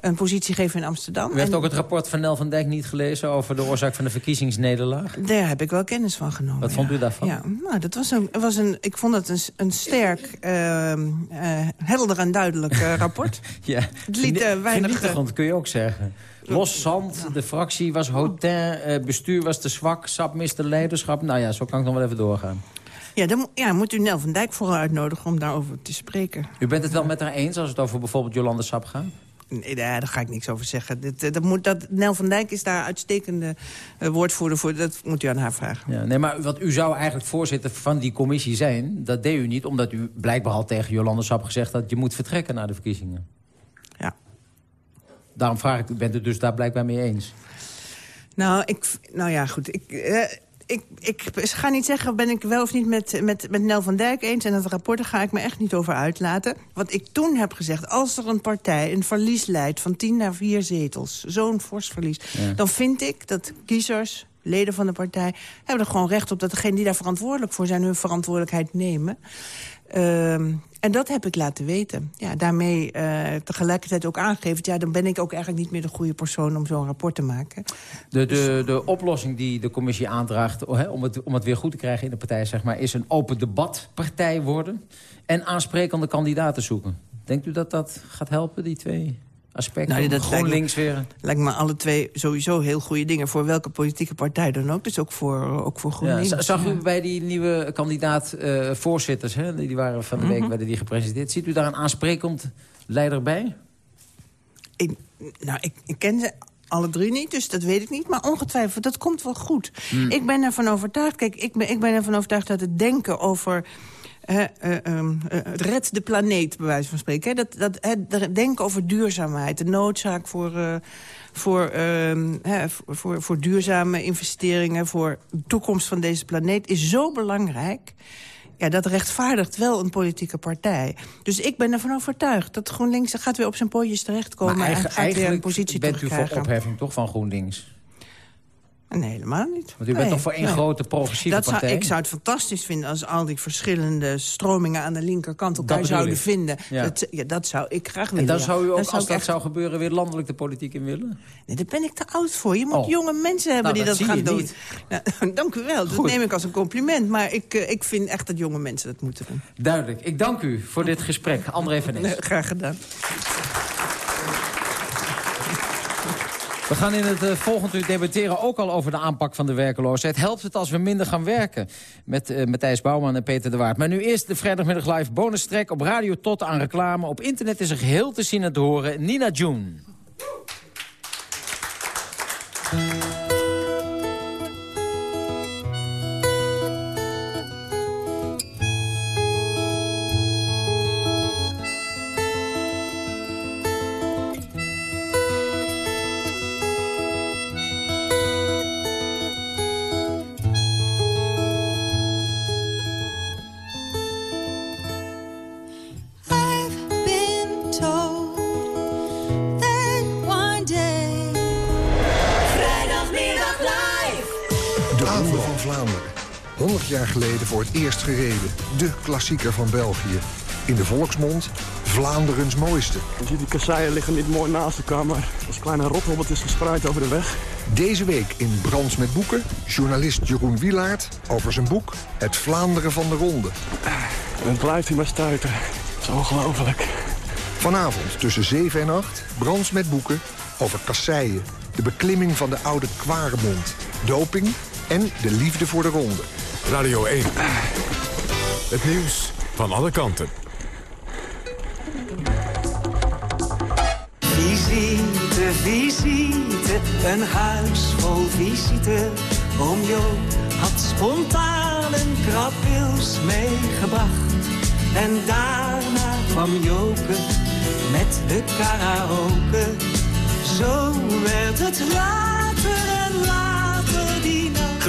een positie geven in Amsterdam. U heeft En ook het rapport van Nel van Dijk niet gelezen... over de oorzaak van de verkiezingsnederlaag? Daar heb ik wel kennis van genomen. Wat vond u daarvan? Ja, nou, dat was een, was een, ik vond het een, een sterk, ehm, eh, helder en duidelijk rapport. Ja. Het liet weinig... Vernietigend, kun je ook zeggen. Los zand, de fractie was hotin, bestuur was te zwak... SAP miste leiderschap. Nou ja, zo kan ik nog wel even doorgaan. Ja, dan ja, moet u Nel van Dijk vooral uitnodigen om daarover te spreken. U bent het wel met haar eens als het over bijvoorbeeld Jolande Sap gaat? Nee, daar, ga ik niks over zeggen. Dat, dat moet, dat, Nel van Dijk is daar uitstekende eh, woordvoerder voor. Dat moet u aan haar vragen. Ja, nee, maar wat u zou eigenlijk voorzitter van die commissie zijn... dat deed u niet, omdat u blijkbaar al tegen Jolande Sap gezegd... dat je moet vertrekken na de verkiezingen. Ja. Daarom vraag ik, u bent het dus daar blijkbaar mee eens? Nou, ik, nou ja, goed. Ik, eh, ik, ik ga niet zeggen, ben ik wel of niet met, met, met Nel van Dijk eens... en dat rapport, daar ga ik me echt niet over uitlaten. Wat ik toen heb gezegd, als er een partij een verlies leidt... van 10 naar 4 zetels, zo'n fors verlies... Ja. dan vind ik dat kiezers, leden van de partij... hebben er gewoon recht op dat degenen die daar verantwoordelijk voor zijn... hun verantwoordelijkheid nemen. Ehm, en dat heb ik laten weten. Ja, daarmee eh, tegelijkertijd ook aangegeven... ja, dan ben ik ook eigenlijk niet meer de goede persoon om zo'n rapport te maken. De, de, de oplossing die de commissie aandraagt oh, hè, om, het, om het weer goed te krijgen in de partij... Zeg maar, is een open debatpartij worden en aansprekende kandidaten zoeken. Denkt u dat dat gaat helpen, die twee aspecten? Nou, dat GroenLinks weer... Lijkt me alle twee sowieso heel goede dingen... voor welke politieke partij dan ook. Dus ook voor, ook voor GroenLinks. zag u bij die nieuwe kandidaat eh, hè, die waren van de week Mhm. werden die gepresenteerd... ziet u daar een aansprekend leider bij? Ik, nou, ik, ik ken ze alle drie niet, dus dat weet ik niet. Maar ongetwijfeld, dat komt wel goed. Hmm. Ik ben ervan overtuigd, kijk, ik ben, ik ben ervan overtuigd dat het denken over... eh, eh, ehm, eh, red de planeet, bij wijze van spreken. Dat, dat, het denken over duurzaamheid, de noodzaak voor, eh, voor, ehm, voor, voor, voor duurzame investeringen... voor de toekomst van deze planeet, is zo belangrijk... Ja, dat rechtvaardigt wel een politieke partij. Dus ik ben ervan overtuigd dat GroenLinks gaat weer op zijn pootjes terechtkomen... maar en gaat weer een eigenlijk positie bent u voor opheffing toch van GroenLinks? Nee, helemaal niet. Want u bent Nee, toch voor één nee. grote progressieve dat zou, partij? Ik zou het fantastisch vinden als al die verschillende stromingen aan de linkerkant elkaar zouden ik. vinden. Ja. Dat, ja, dat zou ik graag willen. En dan zou u ook, als dat echt- zou gebeuren, weer landelijk de politiek in willen? Nee, daar ben ik te oud voor. Je moet Oh. jonge mensen hebben Nou, die dat gaan doen. niet. Nou, dank u wel. Dat neem ik als een compliment. Maar ik, eh, ik vind echt dat jonge mensen dat moeten doen. Duidelijk. Ik dank u voor dit gesprek. André van Nes. Graag gedaan. We gaan in het eh, volgende uur debatteren ook al over de aanpak van de werkeloosheid. Helpt het als we minder gaan werken? Met eh, Matthijs Bouwman en Peter de Waard. Maar nu eerst de vrijdagmiddag live bonus track op radio tot aan reclame. Op internet is er geheel te zien en te horen. Nina June. Voor het eerst gereden. De klassieker van België. In de volksmond Vlaanderens mooiste. Je ziet die kasseien liggen niet mooi naast elkaar, maar als kleine rothobbeltjes gespreid over de weg. Deze week in Brands met Boeken. Journalist Jeroen Wielaert over zijn boek Het Vlaanderen van de Ronde. En het blijft hij maar stuiten. Het is ongelooflijk. Vanavond tussen 7 en 8 Brands met Boeken over kasseien. De beklimming van de oude Kwaremond. Doping en de liefde voor de ronde. Radio 1. Het nieuws van alle kanten. Visite, visite, een huis vol visite. Oom Jo had spontaan een krabwils meegebracht. En daarna kwam Joke met de karaoke. Zo werd het later en later.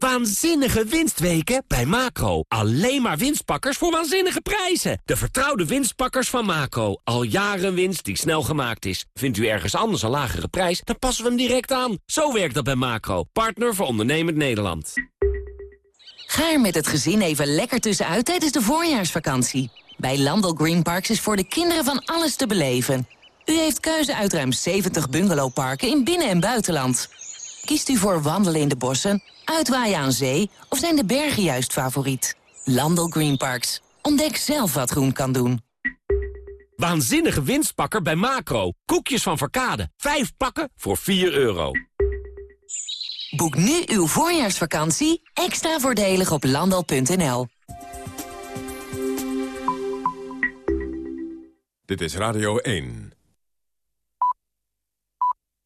Waanzinnige winstweken bij Macro. Alleen maar winstpakkers voor waanzinnige prijzen. De vertrouwde winstpakkers van Macro. Al jaren winst die snel gemaakt is. Vindt u ergens anders een lagere prijs, dan passen we hem direct aan. Zo werkt dat bij Macro. Partner voor ondernemend Nederland. Ga er met het gezin even lekker tussenuit tijdens de voorjaarsvakantie. Bij Landel Green Parks is voor de kinderen van alles te beleven. U heeft keuze uit ruim 70 bungalowparken in binnen- en buitenland. Kiest u voor wandelen in de bossen, uitwaaien aan zee... of zijn de bergen juist favoriet? Landel Green Parks. Ontdek zelf wat groen kan doen. Waanzinnige winstpakker bij Macro. Koekjes van Verkade. Vijf pakken voor 4 euro. Boek nu uw voorjaarsvakantie extra voordelig op landal.nl. Dit is Radio 1.